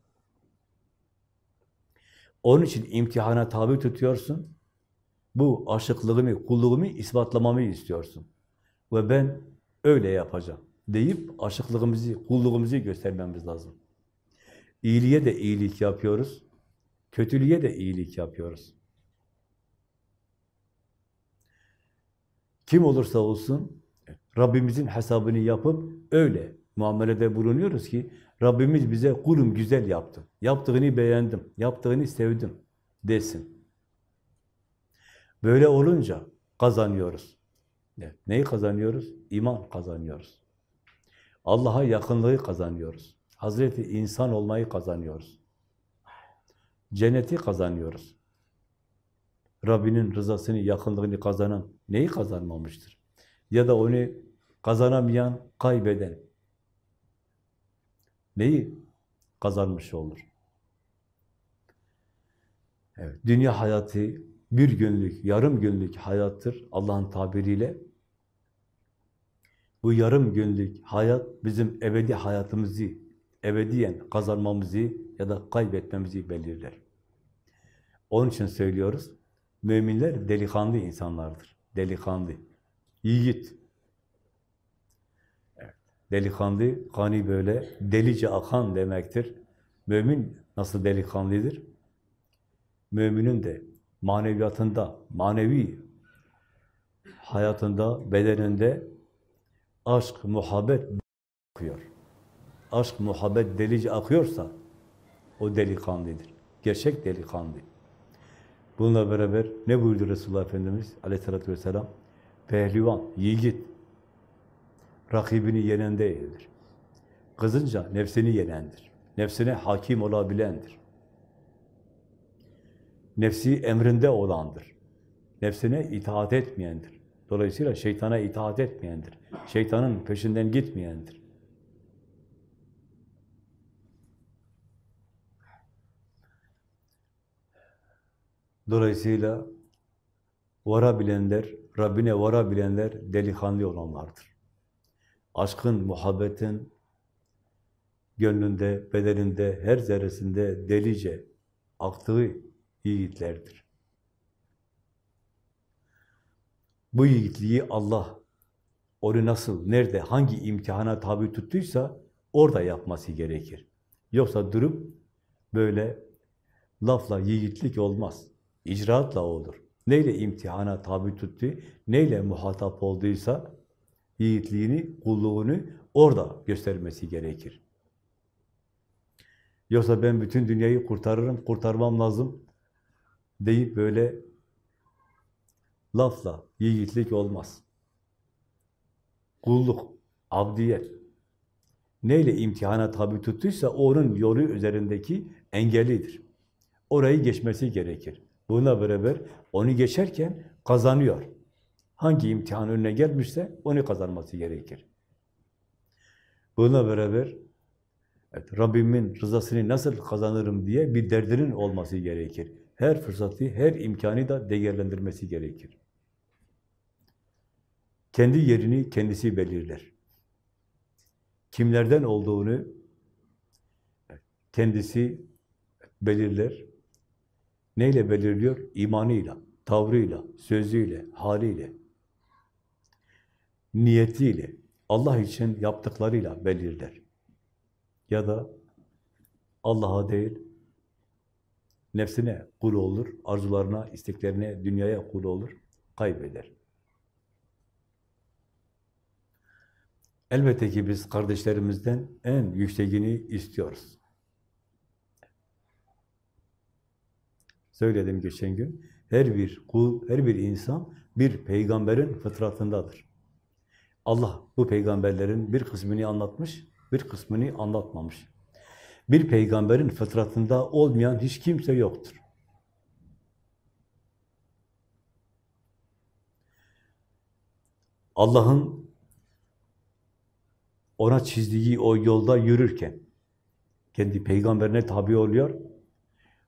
Onun için imtihana tabi tutuyorsun. Bu aşıklığımı, kulluğumu ispatlamamı istiyorsun. Ve ben öyle yapacağım deyip aşıklığımızı, kulluğumuzu göstermemiz lazım. İyiliğe de iyilik yapıyoruz. Kötülüğe de iyilik yapıyoruz. Kim olursa olsun Rabbimizin hesabını yapıp öyle muamelede bulunuyoruz ki Rabbimiz bize kulum güzel yaptı. Yaptığını beğendim, yaptığını sevdim desin. Böyle olunca kazanıyoruz. Neyi kazanıyoruz? İman kazanıyoruz. Allah'a yakınlığı kazanıyoruz. Hazreti insan olmayı kazanıyoruz. Cenneti kazanıyoruz. Rabbinin rızasını, yakınlığını kazanan neyi kazanmamıştır? Ya da onu kazanamayan, kaybeden neyi kazanmış olur? Evet, dünya hayatı bir günlük, yarım günlük hayattır Allah'ın tabiriyle. Bu yarım günlük hayat bizim ebedi hayatımızı, ebediyen kazanmamızı ya da kaybetmemizi belirler. Onun için söylüyoruz, müminler delikanlı insanlardır. Delikanlı, yiğit. Evet. Delikanlı, kani böyle delice akan demektir. Mümin nasıl delikanlıdır? Müminin de maneviyatında, manevi hayatında, bedeninde aşk, muhabbet akıyor. Aşk, muhabbet delice akıyorsa o delikanlıdır. Gerçek delikanlı. Bununla beraber ne buyurdu Resulullah Efendimiz aleyhissalatü vesselam? Pehlivan, yiğit, rakibini yenen değildir. Kızınca nefsini yenendir. Nefsine hakim olabilendir. Nefsi emrinde olandır. Nefsine itaat etmeyendir. Dolayısıyla şeytana itaat etmeyendir. Şeytanın peşinden gitmeyendir. Dolayısıyla varabilenler, Rabbine varabilenler delikanlı olanlardır. Aşkın, muhabbetin gönlünde, bedeninde, her zerresinde delice aktığı yiğitlerdir. Bu yiğitliği Allah onu nasıl, nerede, hangi imtihana tabi tuttuysa orada yapması gerekir. Yoksa durup böyle Lafla yiğitlik olmaz. İcraatla olur. Neyle imtihana tabi tuttu, neyle muhatap olduysa yiğitliğini, kulluğunu orada göstermesi gerekir. Yoksa ben bütün dünyayı kurtarırım, kurtarmam lazım deyip böyle lafla yiğitlik olmaz. Kulluk, abdiyet. Neyle imtihana tabi tuttuysa onun yolu üzerindeki engellidir. Orayı geçmesi gerekir. Buna beraber onu geçerken kazanıyor. Hangi imtihan önüne gelmişse onu kazanması gerekir. Buna beraber evet, Rabbimin rızasını nasıl kazanırım diye bir derdinin olması gerekir. Her fırsatı, her imkanı da değerlendirmesi gerekir. Kendi yerini kendisi belirler. Kimlerden olduğunu kendisi belirler. Neyle belirliyor? İmanıyla, tavrıyla, sözüyle, haliyle, niyetiyle, Allah için yaptıklarıyla belirler. Ya da Allah'a değil, nefsine kul olur, arzularına, isteklerine, dünyaya kul olur, kaybeder. Elbette ki biz kardeşlerimizden en yükseğini istiyoruz. Söyledim geçen gün, her bir kul, her bir insan bir peygamberin fıtratındadır. Allah bu peygamberlerin bir kısmını anlatmış, bir kısmını anlatmamış. Bir peygamberin fıtratında olmayan hiç kimse yoktur. Allah'ın ona çizdiği o yolda yürürken kendi peygamberine tabi oluyor.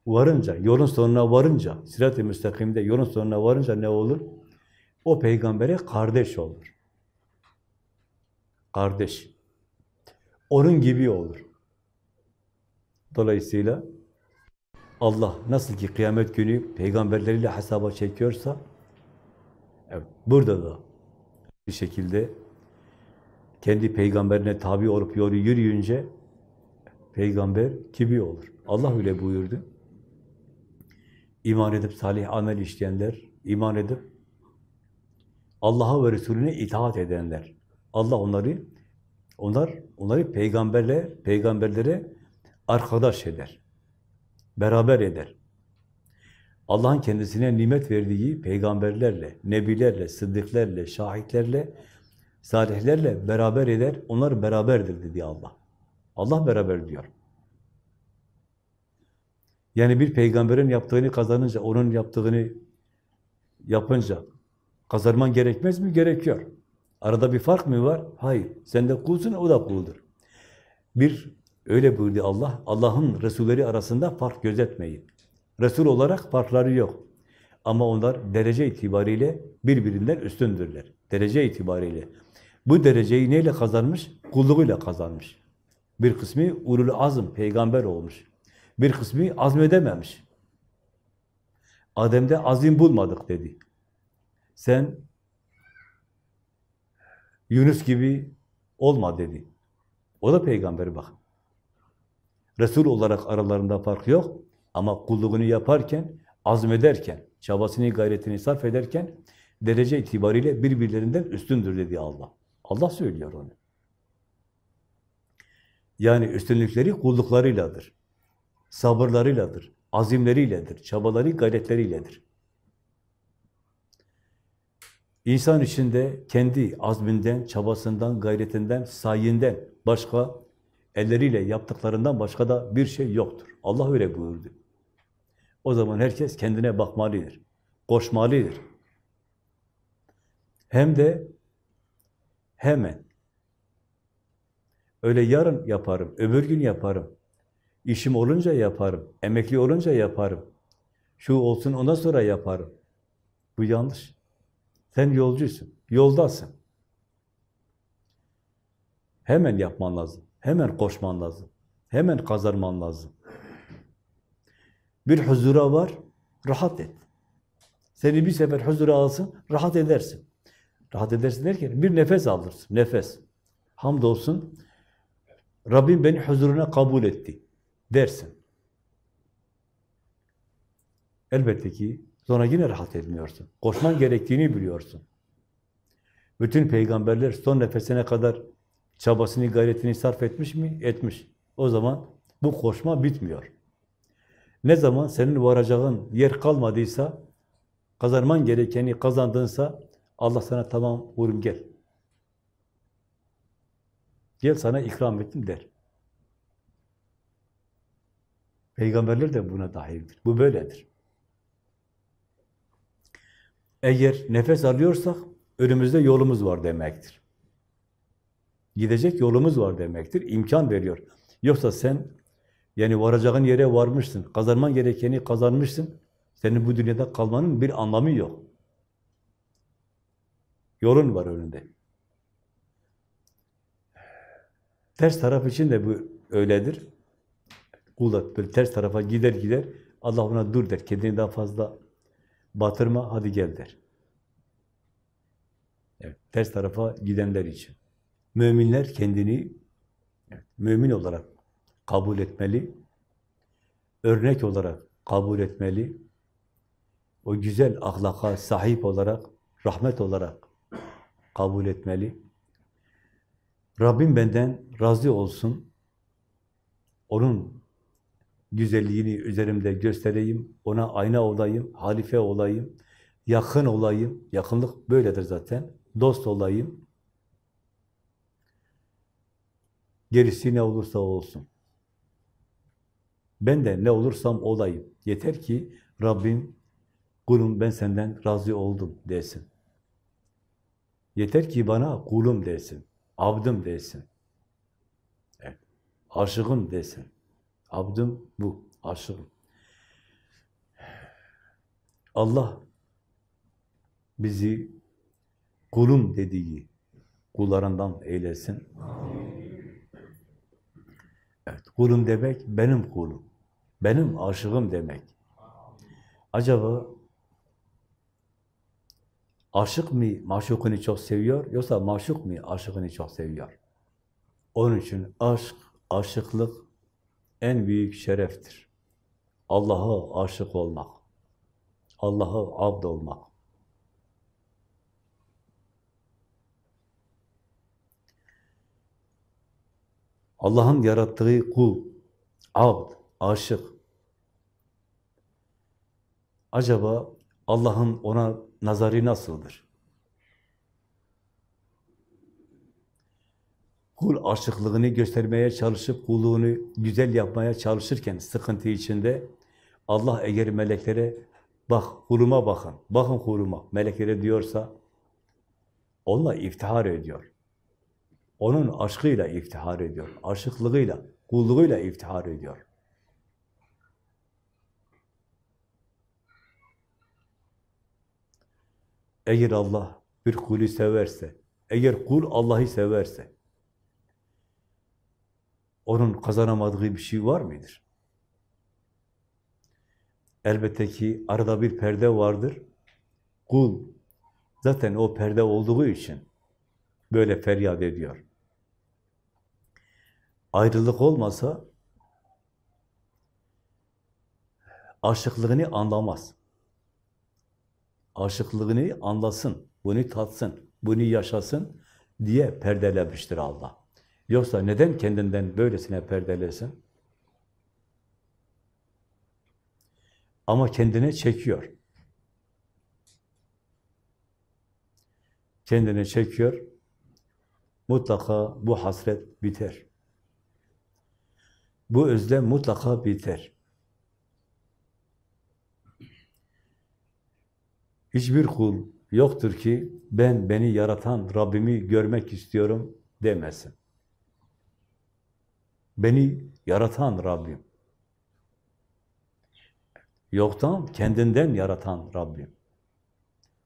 Varınca, yolun sonuna varınca, sirat-i müstakimde yolun sonuna varınca ne olur? O peygambere kardeş olur. Kardeş. Onun gibi olur. Dolayısıyla Allah nasıl ki kıyamet günü peygamberleriyle hesaba çekiyorsa evet, burada da bir şekilde kendi peygamberine tabi olup yolu yürüyünce peygamber gibi olur. Allah öyle buyurdu. İman edip salih amel işleyenler, iman edip Allah'a ve Resulüne itaat edenler. Allah onları onlar onları peygamberle peygamberlere arkadaş eder. Beraber eder. Allah'ın kendisine nimet verdiği peygamberlerle, nebilerle, sıddıklerle, şahitlerle, salihlerle beraber eder. Onlar beraberdir dedi Allah. Allah beraber diyor. Yani bir peygamberin yaptığını kazanınca, onun yaptığını yapınca kazanman gerekmez mi? Gerekiyor. Arada bir fark mı var? Hayır. Sen de kulsun, o da kuldur. Bir, öyle buyurdu Allah, Allah'ın Resulleri arasında fark gözetmeyin. Resul olarak farkları yok. Ama onlar derece itibariyle birbirinden üstündürler. Derece itibariyle. Bu dereceyi neyle kazanmış? Kulluğuyla kazanmış. Bir kısmı ulul azm, peygamber olmuş. Bir kısmı azmedememiş. Adem'de azim bulmadık dedi. Sen Yunus gibi olma dedi. O da peygamberi bak. Resul olarak aralarında fark yok ama kulluğunu yaparken, azmederken, çabasını, gayretini sarf ederken derece itibariyle birbirlerinden üstündür dedi Allah. Allah söylüyor onu. Yani üstünlükleri kulluklarıyladır. Sabırlarıyladır. Azimleriyledir. Çabaları, gayretleriyle,dir. İnsan içinde kendi azminden, çabasından, gayretinden, sayinden başka, elleriyle yaptıklarından başka da bir şey yoktur. Allah öyle buyurdu. O zaman herkes kendine bakmalıdır. Koşmalıdır. Hem de hemen. Öyle yarın yaparım, öbür gün yaparım. İşim olunca yaparım, emekli olunca yaparım. Şu olsun ondan sonra yaparım. Bu yanlış. Sen yolcusun, yoldasın. Hemen yapman lazım, hemen koşman lazım, hemen kazanman lazım. Bir huzura var, rahat et. Seni bir sefer huzura alsın, rahat edersin. Rahat edersin derken bir nefes alırsın, nefes. Hamdolsun, Rabbim beni huzuruna kabul etti dersin. Elbette ki sonra yine rahat etmiyorsun. Koşman gerektiğini biliyorsun. Bütün peygamberler son nefesine kadar çabasını, gayretini sarf etmiş mi? Etmiş. O zaman bu koşma bitmiyor. Ne zaman senin varacağın yer kalmadıysa, kazanman gerekeni kazandınsa, Allah sana tamam vurum gel. Gel sana ikram ettim der. Peygamberler de buna dahildir. Bu böyledir. Eğer nefes alıyorsak, önümüzde yolumuz var demektir. Gidecek yolumuz var demektir. İmkan veriyor. Yoksa sen yani varacağın yere varmışsın. Kazanman gerekeni kazanmışsın. Senin bu dünyada kalmanın bir anlamı yok. Yolun var önünde. Ters taraf için de bu öyledir. Kul da böyle ters tarafa gider gider. Allah ona dur der. Kendini daha fazla batırma. Hadi gel der. Evet, ters tarafa gidenler için. Müminler kendini evet, mümin olarak kabul etmeli, örnek olarak kabul etmeli, o güzel ahlaka sahip olarak, rahmet olarak kabul etmeli. Rabbim benden razı olsun, onun güzelliğini üzerimde göstereyim, ona ayna olayım, halife olayım, yakın olayım, yakınlık böyledir zaten, dost olayım, gerisi ne olursa olsun. Ben de ne olursam olayım. Yeter ki Rabbim kulum ben senden razı oldum desin. Yeter ki bana kulum desin. Abdım desin. Aşığım desin. Abdım bu. Aşığım. Allah bizi kulum dediği kullarından eylesin. Evet, kulum demek benim kulum. Benim aşığım demek. Acaba aşık mı maşukunu çok seviyor yoksa maşuk mu aşıkını çok seviyor? Onun için aşk, aşıklık en büyük şereftir. Allah'a aşık olmak. Allah'a abd olmak. Allah'ın yarattığı kul, abd, aşık. Acaba Allah'ın ona nazarı nasıldır? Kul aşıklığını göstermeye çalışıp kulluğunu güzel yapmaya çalışırken sıkıntı içinde Allah eğer meleklere bak kuluma bakın, bakın kuluma meleklere diyorsa onunla iftihar ediyor. Onun aşkıyla iftihar ediyor. Aşıklığıyla, kulluğuyla iftihar ediyor. Eğer Allah bir kulü severse, eğer kul Allah'ı severse, onun kazanamadığı bir şey var mıdır? Elbette ki arada bir perde vardır. Kul zaten o perde olduğu için böyle feryat ediyor. Ayrılık olmasa aşıklığını anlamaz. Aşıklığını anlasın, bunu tatsın, bunu yaşasın diye perdelemiştir Allah. Yoksa neden kendinden böylesine perdelesin? Ama kendine çekiyor. Kendine çekiyor. Mutlaka bu hasret biter. Bu özlem mutlaka biter. Hiçbir kul yoktur ki ben beni yaratan Rabbimi görmek istiyorum demesin. Beni yaratan Rabbim. Yoktan, kendinden yaratan Rabbim.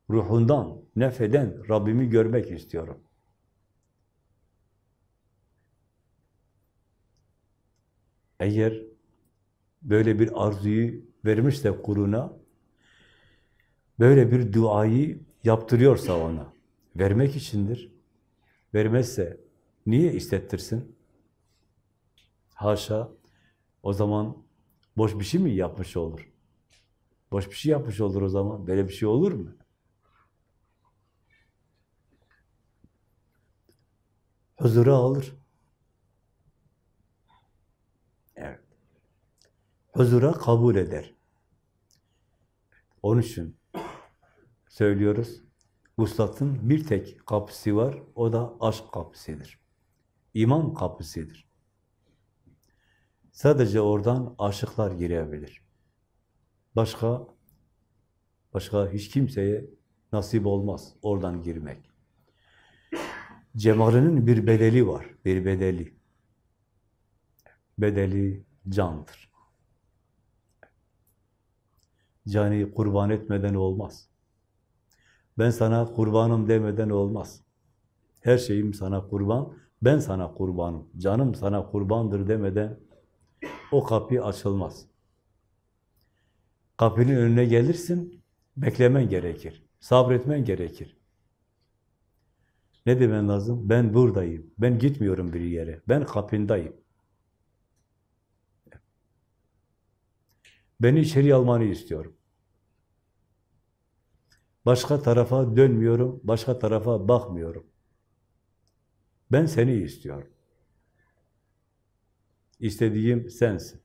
Ruhundan, nefeden Rabbimi görmek istiyorum. Eğer böyle bir arzuyu vermişse kuruna, böyle bir duayı yaptırıyorsa ona, vermek içindir. Vermezse niye istettirsin? Haşa, o zaman boş bir şey mi yapmış olur? Boş bir şey yapmış olur o zaman. Böyle bir şey olur mu? Huzura alır. Evet. Huzura kabul eder. Onun için söylüyoruz. Vuslatın bir tek kapısı var. O da aşk kapısıdır. İman kapısıdır. Sadece oradan aşıklar girebilir. Başka başka hiç kimseye nasip olmaz oradan girmek. Cemalinin bir bedeli var, bir bedeli. Bedeli candır. Cani kurban etmeden olmaz. Ben sana kurbanım demeden olmaz. Her şeyim sana kurban, ben sana kurbanım. Canım sana kurbandır demeden o kapı açılmaz. Kapının önüne gelirsin, beklemen gerekir. Sabretmen gerekir. Ne demen lazım? Ben buradayım. Ben gitmiyorum bir yere. Ben kapındayım. Beni içeri almanı istiyorum. Başka tarafa dönmüyorum, başka tarafa bakmıyorum. Ben seni istiyorum. İstediğim sensin.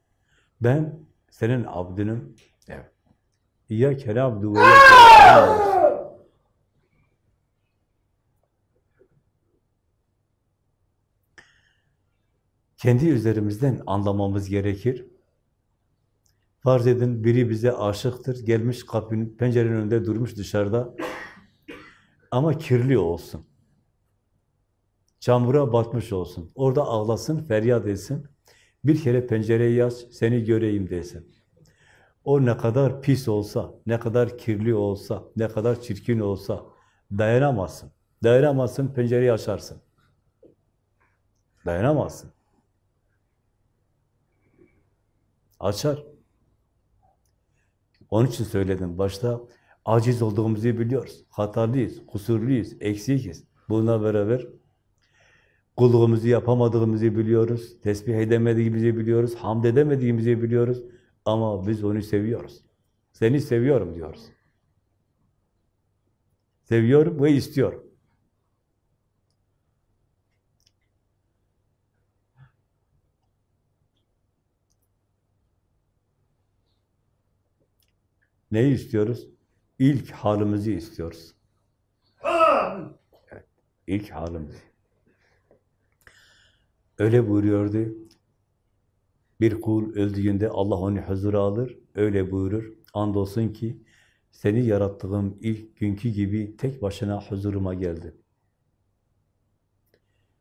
Ben senin abdinim. Evet. Na'budu ve iyyâke Kendi üzerimizden anlamamız gerekir. Farz edin biri bize aşıktır, gelmiş kapının, pencerenin önünde durmuş dışarıda ama kirli olsun. Çamura batmış olsun. Orada ağlasın, feryat etsin. Bir kere pencereyi aç, seni göreyim desin. O ne kadar pis olsa, ne kadar kirli olsa, ne kadar çirkin olsa dayanamazsın. Dayanamazsın, pencereyi açarsın. Dayanamazsın. Açar. Onun için söyledim başta, aciz olduğumuzu biliyoruz. Hatalıyız, kusurluyuz, eksikiz. Bununla beraber kulluğumuzu yapamadığımızı biliyoruz, tesbih edemediğimizi biliyoruz, hamd edemediğimizi biliyoruz. Ama biz onu seviyoruz. Seni seviyorum diyoruz. Seviyorum ve istiyorum. Neyi istiyoruz? İlk halimizi istiyoruz. Evet, ilk halimizi. Öyle buyuruyordu. Bir kul öldüğünde Allah onu huzura alır. Öyle buyurur. Andolsun ki seni yarattığım ilk günkü gibi tek başına huzuruma geldi.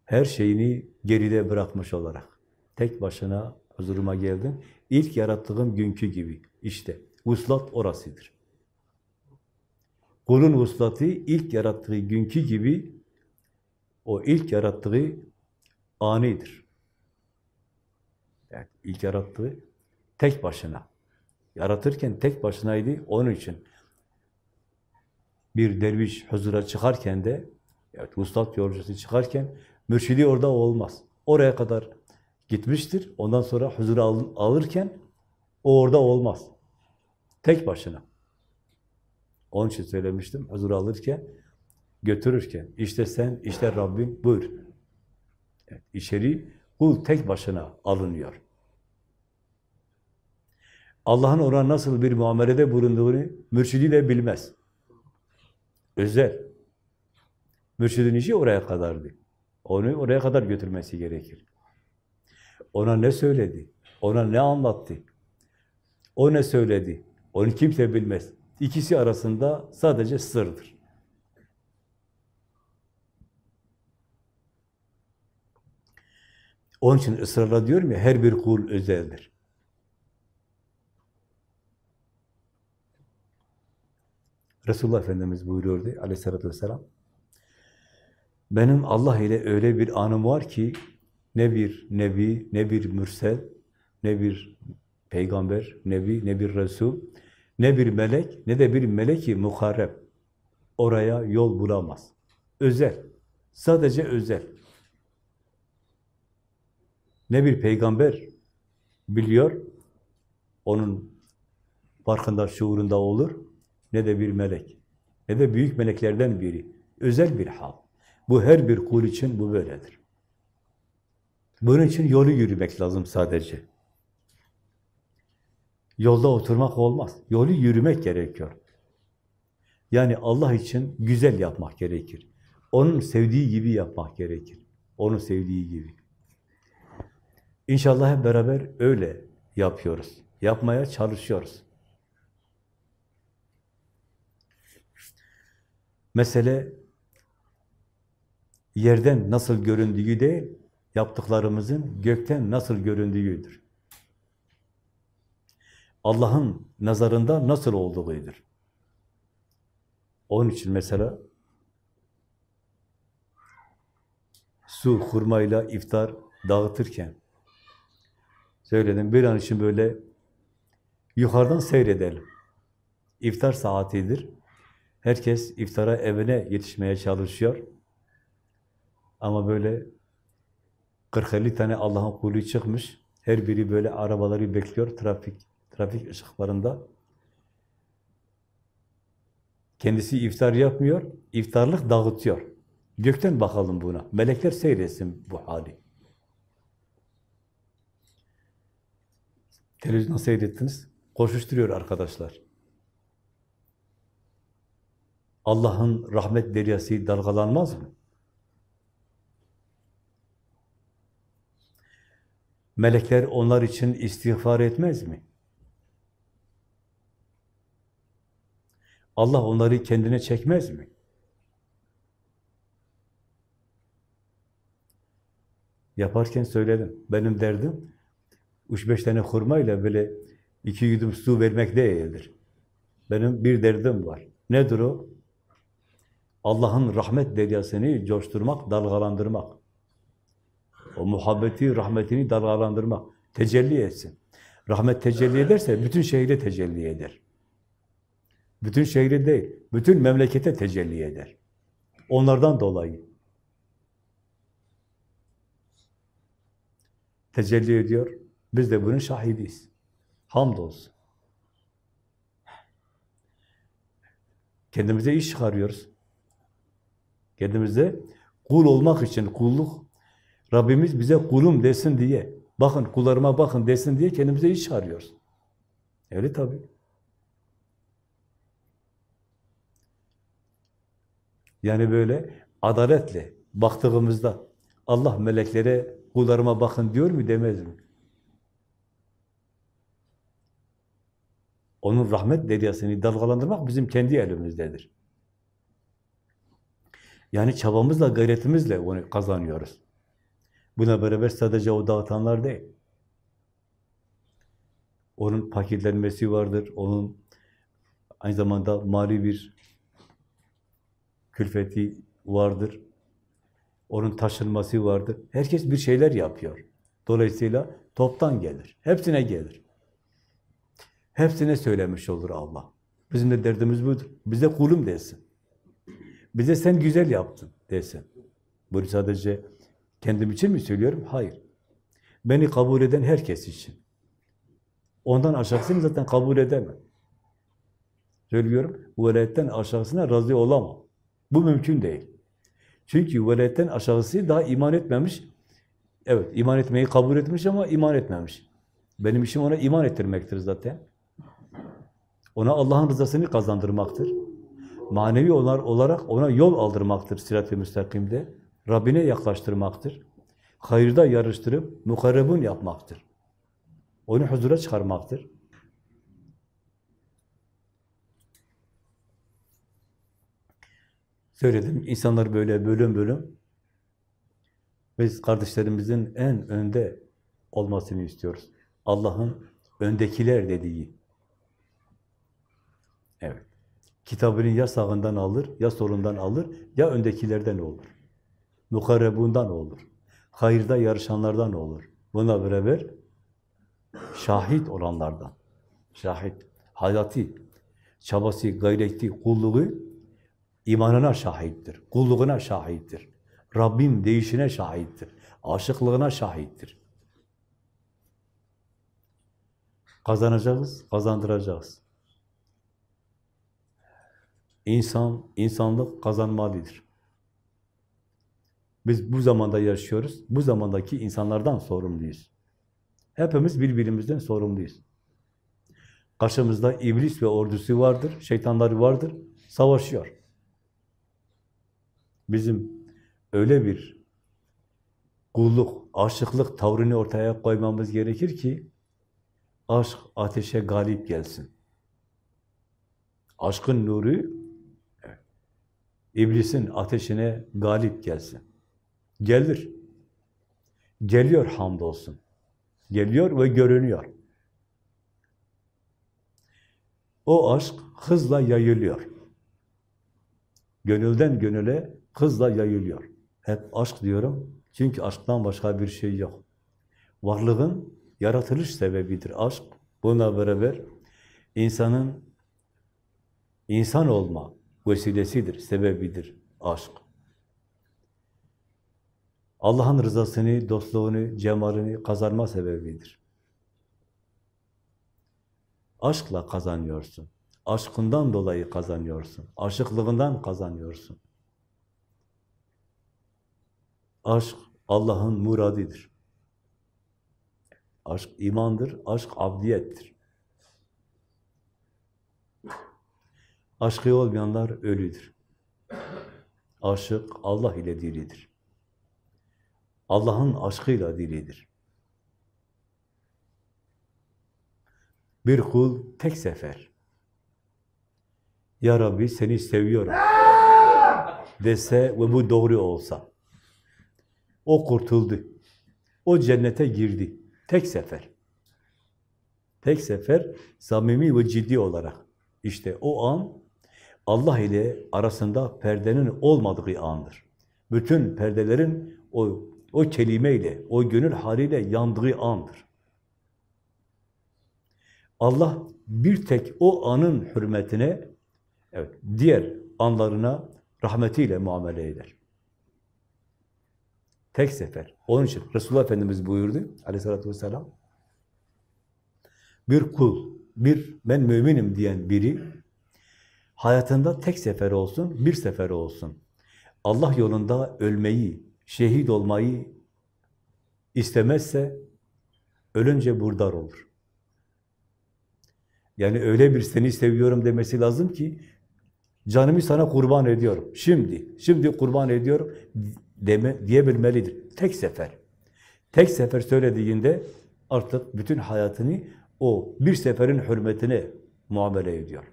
Her şeyini geride bırakmış olarak. Tek başına huzuruma geldin. İlk yarattığım günkü gibi. İşte Vuslat orasıdır. Kulun vuslatı ilk yarattığı günkü gibi o ilk yarattığı anidir. Yani ilk yarattığı tek başına. Yaratırken tek başınaydı. Onun için bir derviş huzura çıkarken de evet, vuslat yolcusu çıkarken mürşidi orada olmaz. Oraya kadar gitmiştir. Ondan sonra huzura alırken o orada olmaz. Tek başına. Onun için söylemiştim, huzur alırken, götürürken, işte sen, işte Rabbim, buyur. Evet, içeri kul tek başına alınıyor. Allah'ın ona nasıl bir muamelede bulunduğunu mürşidi de bilmez. Özel. Mürşidin işi oraya kadardı. Onu oraya kadar götürmesi gerekir. Ona ne söyledi? Ona ne anlattı? O ne söyledi? Onu kimse bilmez. İkisi arasında sadece sırdır. Onun için ısrarla diyorum ya, her bir kul özeldir. Resulullah Efendimiz buyuruyordu aleyhissalatü vesselam, benim Allah ile öyle bir anım var ki, ne bir nebi, ne bir mürsel, ne bir peygamber, nebi, ne bir resul, ne bir melek, ne de bir meleki muharreb oraya yol bulamaz. Özel. Sadece özel. Ne bir peygamber biliyor, onun farkında, şuurunda olur, ne de bir melek, ne de büyük meleklerden biri. Özel bir hal. Bu her bir kul için bu böyledir. Bunun için yolu yürümek lazım sadece. Yolda oturmak olmaz. Yolu yürümek gerekiyor. Yani Allah için güzel yapmak gerekir. Onun sevdiği gibi yapmak gerekir. Onun sevdiği gibi. İnşallah hep beraber öyle yapıyoruz. Yapmaya çalışıyoruz. Mesele yerden nasıl göründüğü değil, yaptıklarımızın gökten nasıl göründüğüdür. Allah'ın nazarında nasıl olduğudur. Onun için mesela su hurmayla iftar dağıtırken söyledim bir an için böyle yukarıdan seyredelim. İftar saatidir. Herkes iftara evine yetişmeye çalışıyor. Ama böyle 40-50 tane Allah'ın kulu çıkmış. Her biri böyle arabaları bekliyor trafik trafik ışıklarında. Kendisi iftar yapmıyor, iftarlık dağıtıyor. Gökten bakalım buna. Melekler seyretsin bu hali. Televizyonda seyrettiniz. Koşuşturuyor arkadaşlar. Allah'ın rahmet deryası dalgalanmaz mı? Melekler onlar için istiğfar etmez mi? Allah onları kendine çekmez mi? Yaparken söyledim. Benim derdim üç beş tane hurmayla böyle iki yudum su vermek değildir. Benim bir derdim var. Nedir o? Allah'ın rahmet deryasını coşturmak, dalgalandırmak. O muhabbeti, rahmetini dalgalandırmak. Tecelli etsin. Rahmet tecelli ederse bütün şehirde tecelli eder. Bütün şehri değil, bütün memlekete tecelli eder. Onlardan dolayı. Tecelli ediyor. Biz de bunun şahidiyiz. Hamdolsun. Kendimize iş çıkarıyoruz. Kendimize kul olmak için kulluk, Rabbimiz bize kulum desin diye, bakın kullarıma bakın desin diye kendimize iş çıkarıyoruz. Öyle tabii. Yani böyle adaletle baktığımızda Allah meleklere kullarıma bakın diyor mu demez mi? Onun rahmet deryasını dalgalandırmak bizim kendi elimizdedir. Yani çabamızla, gayretimizle onu kazanıyoruz. Buna beraber sadece o dağıtanlar değil. Onun paketlenmesi vardır, onun aynı zamanda mali bir külfeti vardır. Onun taşınması vardır. Herkes bir şeyler yapıyor. Dolayısıyla toptan gelir. Hepsine gelir. Hepsine söylemiş olur Allah. Bizim de derdimiz budur. Bize kulum desin. Bize sen güzel yaptın desin. Bunu sadece kendim için mi söylüyorum? Hayır. Beni kabul eden herkes için. Ondan aşağısını zaten kabul edemem. Söylüyorum, velayetten aşağısına razı olamam. Bu mümkün değil. Çünkü velayetten aşağısı daha iman etmemiş. Evet, iman etmeyi kabul etmiş ama iman etmemiş. Benim işim ona iman ettirmektir zaten. Ona Allah'ın rızasını kazandırmaktır. Manevi olarak ona yol aldırmaktır sirat-i müstakimde. Rabbine yaklaştırmaktır. Hayırda yarıştırıp mukarrebun yapmaktır. Onu huzura çıkarmaktır. Söyledim, insanlar böyle bölüm bölüm biz kardeşlerimizin en önde olmasını istiyoruz. Allah'ın öndekiler dediği. Evet. Kitabının ya sağından alır, ya solundan alır, ya öndekilerden olur. Mukarrebundan olur. Hayırda yarışanlardan olur. Buna beraber şahit olanlardan. Şahit, hayatı, çabası, gayreti, kulluğu imanına şahittir, kulluğuna şahittir. Rabbim değişine şahittir, aşıklığına şahittir. Kazanacağız, kazandıracağız. İnsan, insanlık kazanmalıdır. Biz bu zamanda yaşıyoruz. Bu zamandaki insanlardan sorumluyuz. Hepimiz birbirimizden sorumluyuz. Karşımızda iblis ve ordusu vardır, şeytanları vardır, savaşıyor. Bizim öyle bir kulluk, aşıklık tavrını ortaya koymamız gerekir ki aşk ateşe galip gelsin. Aşkın nuru iblisin ateşine galip gelsin. Gelir. Geliyor hamdolsun. Geliyor ve görünüyor. O aşk hızla yayılıyor. Gönülden gönüle hızla yayılıyor. Hep aşk diyorum. Çünkü aşktan başka bir şey yok. Varlığın yaratılış sebebidir aşk. Buna beraber insanın insan olma vesilesidir, sebebidir aşk. Allah'ın rızasını, dostluğunu, cemalini kazanma sebebidir. Aşkla kazanıyorsun. Aşkından dolayı kazanıyorsun. Aşıklığından kazanıyorsun. Aşk Allah'ın muradidir. Aşk imandır, aşk abdiyettir. Aşkı olmayanlar ölüdür. Aşık Allah ile diridir. Allah'ın aşkıyla diridir. Bir kul tek sefer Ya Rabbi seni seviyorum dese ve bu doğru olsa o kurtuldu. O cennete girdi. Tek sefer. Tek sefer samimi ve ciddi olarak. İşte o an Allah ile arasında perdenin olmadığı andır. Bütün perdelerin o, o kelimeyle, o gönül haliyle yandığı andır. Allah bir tek o anın hürmetine, evet, diğer anlarına rahmetiyle muamele eder. Tek sefer. Onun için Resulullah Efendimiz buyurdu aleyhissalatü vesselam, bir kul, bir ben müminim diyen biri hayatında tek sefer olsun, bir sefer olsun. Allah yolunda ölmeyi, şehit olmayı istemezse ölünce burdar olur. Yani öyle bir seni seviyorum demesi lazım ki canımı sana kurban ediyorum. Şimdi, şimdi kurban ediyorum deme, diyebilmelidir. Tek sefer. Tek sefer söylediğinde artık bütün hayatını o bir seferin hürmetine muamele ediyor.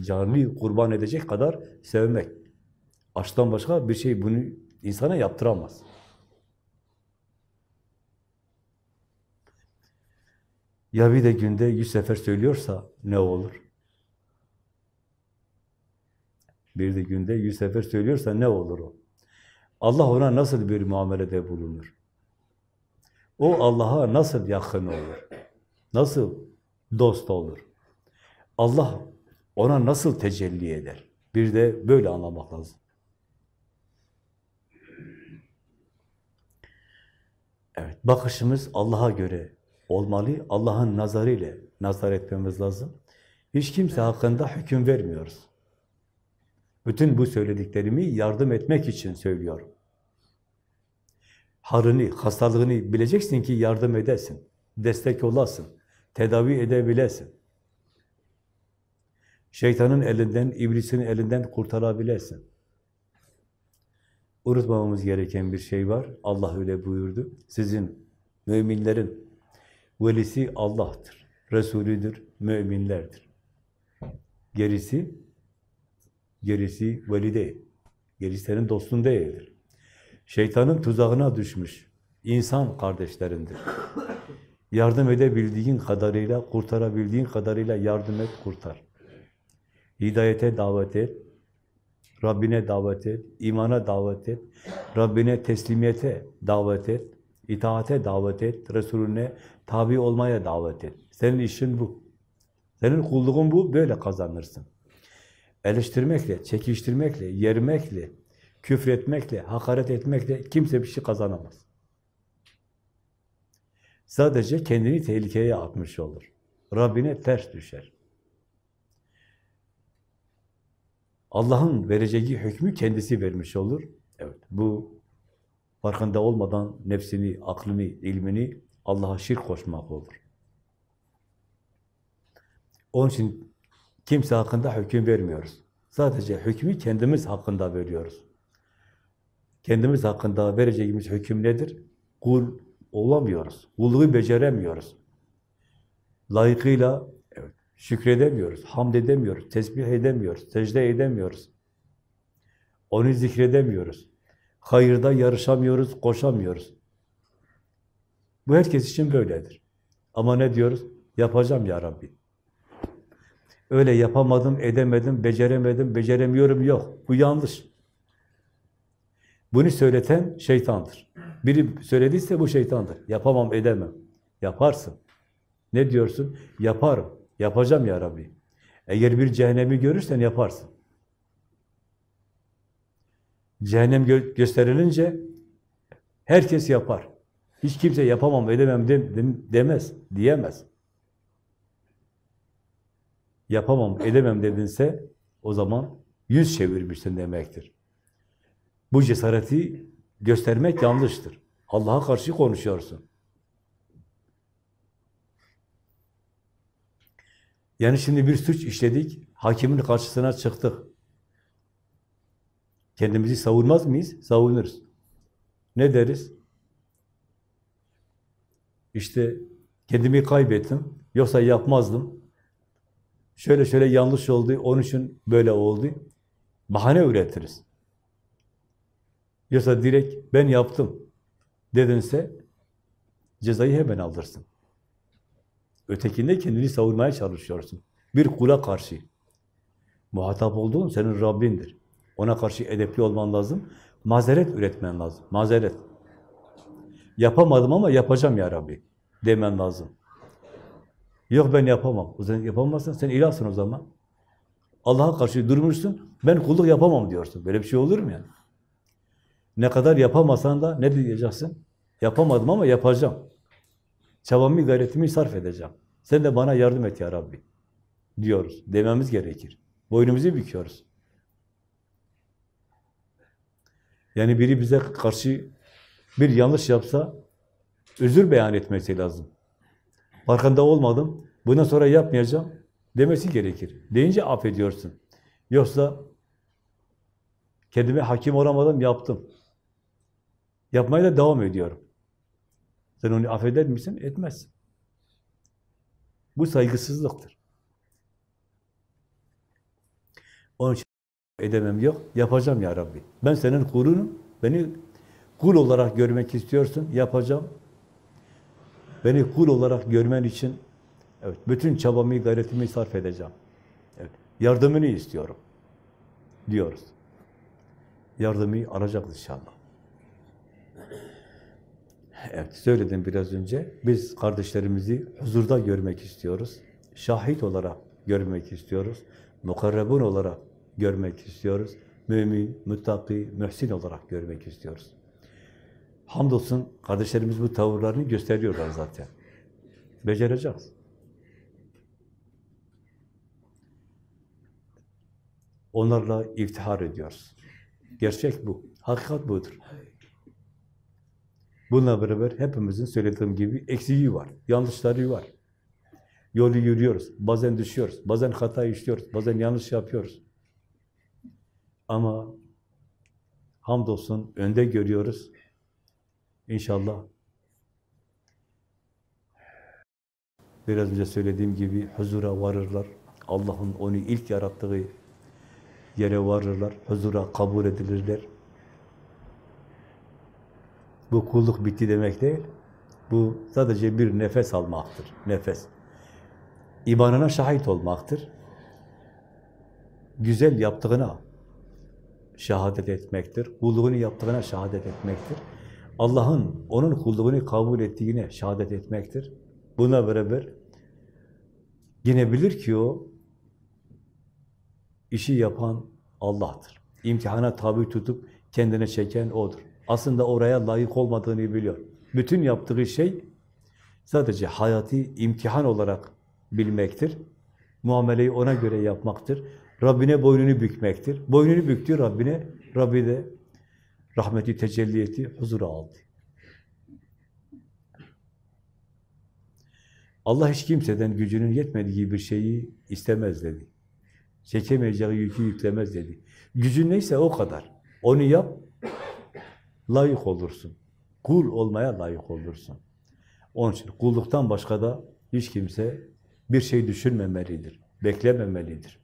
Canını kurban edecek kadar sevmek. Aşktan başka bir şey bunu insana yaptıramaz. Ya bir de günde yüz sefer söylüyorsa ne olur? Bir de günde yüz sefer söylüyorsa ne olur o? Allah ona nasıl bir muamelede bulunur? O Allah'a nasıl yakın olur? Nasıl dost olur? Allah ona nasıl tecelli eder? Bir de böyle anlamak lazım. Evet, bakışımız Allah'a göre olmalı. Allah'ın nazarıyla nazar etmemiz lazım. Hiç kimse hakkında hüküm vermiyoruz. Bütün bu söylediklerimi yardım etmek için söylüyorum. Harını, hastalığını bileceksin ki yardım edesin. Destek olasın. Tedavi edebilesin. Şeytanın elinden, iblisin elinden kurtarabilesin. Unutmamamız gereken bir şey var. Allah öyle buyurdu. Sizin müminlerin velisi Allah'tır. Resulüdür, müminlerdir. Gerisi, gerisi veli değil. Gerisi senin dostun değildir. Şeytanın tuzağına düşmüş insan kardeşlerindir. Yardım edebildiğin kadarıyla, kurtarabildiğin kadarıyla yardım et, kurtar. Hidayete davet et, Rabbine davet et, imana davet et, Rabbine teslimiyete davet et, itaate davet et, Resulüne tabi olmaya davet et. Senin işin bu. Senin kulluğun bu, böyle kazanırsın. Eleştirmekle, çekiştirmekle, yermekle, küfretmekle, hakaret etmekle kimse bir şey kazanamaz. Sadece kendini tehlikeye atmış olur. Rabbine ters düşer. Allah'ın vereceği hükmü kendisi vermiş olur. Evet, bu farkında olmadan nefsini, aklını, ilmini Allah'a şirk koşmak olur. Onun için kimse hakkında hüküm vermiyoruz. Sadece hükmü kendimiz hakkında veriyoruz. Kendimiz hakkında vereceğimiz hüküm nedir? Kul olamıyoruz. Kulluğu beceremiyoruz. Layıkıyla şükredemiyoruz, hamd edemiyoruz, tesbih edemiyoruz, secde edemiyoruz. Onu zikredemiyoruz. Hayırda yarışamıyoruz, koşamıyoruz. Bu herkes için böyledir. Ama ne diyoruz? Yapacağım ya Rabbi. Öyle yapamadım, edemedim, beceremedim, beceremiyorum yok. Bu yanlış. Bunu söyleten şeytandır. Biri söylediyse bu şeytandır. Yapamam, edemem. Yaparsın. Ne diyorsun? Yaparım. Yapacağım ya Rabbi. Eğer bir cehennemi görürsen yaparsın. Cehennem gö gösterilince herkes yapar. Hiç kimse yapamam, edemem de demez, diyemez. Yapamam, edemem dedinse o zaman yüz çevirmişsin demektir. Bu cesareti göstermek yanlıştır. Allah'a karşı konuşuyorsun. Yani şimdi bir suç işledik, hakimin karşısına çıktık. Kendimizi savunmaz mıyız? Savunuruz. Ne deriz? İşte kendimi kaybettim, yoksa yapmazdım. Şöyle şöyle yanlış oldu, onun için böyle oldu. Bahane üretiriz. Yoksa direkt ben yaptım dedinse cezayı hemen alırsın. Ötekinde kendini savunmaya çalışıyorsun. Bir kula karşı. Muhatap olduğun senin Rabbindir. Ona karşı edepli olman lazım. Mazeret üretmen lazım. Mazeret. Yapamadım ama yapacağım ya Rabbi demen lazım. Yok ben yapamam. O zaman yapamazsan sen ilahsın o zaman. Allah'a karşı durmuşsun. Ben kulluk yapamam diyorsun. Böyle bir şey olur mu yani? Ne kadar yapamasan da ne diyeceksin? Yapamadım ama yapacağım. Çabamı, gayretimi sarf edeceğim. Sen de bana yardım et ya Rabbi. Diyoruz. Dememiz gerekir. Boynumuzu büküyoruz. Yani biri bize karşı bir yanlış yapsa özür beyan etmesi lazım. Farkında olmadım, bundan sonra yapmayacağım demesi gerekir. Deyince affediyorsun. Yoksa kendime hakim olamadım, yaptım. Yapmaya da devam ediyorum. Sen onu affeder misin? Etmezsin. Bu saygısızlıktır. Onun için edemem yok, yapacağım ya Rabbi. Ben senin kulunum, beni kul olarak görmek istiyorsun, yapacağım. Beni kul olarak görmen için evet, bütün çabamı, gayretimi sarf edeceğim. Evet, yardımını istiyorum diyoruz. Yardımı alacağız inşallah. Evet, söyledim biraz önce. Biz kardeşlerimizi huzurda görmek istiyoruz. Şahit olarak görmek istiyoruz. Mukarrebun olarak görmek istiyoruz. Mümin, muttaki, mühsin olarak görmek istiyoruz. Hamdolsun kardeşlerimiz bu tavırlarını gösteriyorlar zaten. Becereceğiz. Onlarla iftihar ediyoruz. Gerçek bu. Hakikat budur. Bununla beraber hepimizin söylediğim gibi eksiği var, yanlışları var. Yolu yürüyoruz, bazen düşüyoruz, bazen hata işliyoruz, bazen yanlış yapıyoruz. Ama hamdolsun önde görüyoruz. İnşallah biraz önce söylediğim gibi huzura varırlar. Allah'ın onu ilk yarattığı yere varırlar. Huzura kabul edilirler. Bu kulluk bitti demek değil. Bu sadece bir nefes almaktır. Nefes. İmanına şahit olmaktır. Güzel yaptığına şehadet etmektir. Kulluğunu yaptığına şehadet etmektir. Allah'ın onun kulluğunu kabul ettiğine şehadet etmektir. Buna beraber yine bilir ki o işi yapan Allah'tır. İmtihana tabi tutup kendine çeken O'dur. Aslında oraya layık olmadığını biliyor. Bütün yaptığı şey sadece hayatı imtihan olarak bilmektir. Muameleyi ona göre yapmaktır. Rabbine boynunu bükmektir. Boynunu büktü Rabbine, Rabbi de rahmeti tecelli etti, huzura aldı. Allah hiç kimseden gücünün yetmediği bir şeyi istemez dedi. Çekemeyeceği yükü yüklemez dedi. Gücün neyse o kadar. Onu yap, layık olursun. Kul olmaya layık olursun. Onun için kulluktan başka da hiç kimse bir şey düşünmemelidir, beklememelidir.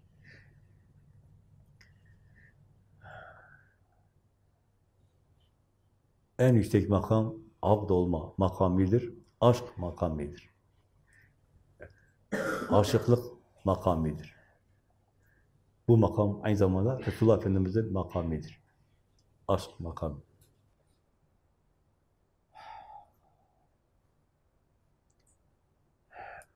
En yüksek makam abd olma makamidir, aşk makamidir. Aşıklık makamidir. Bu makam aynı zamanda Resulullah Efendimiz'in makamidir. Aşk makamı.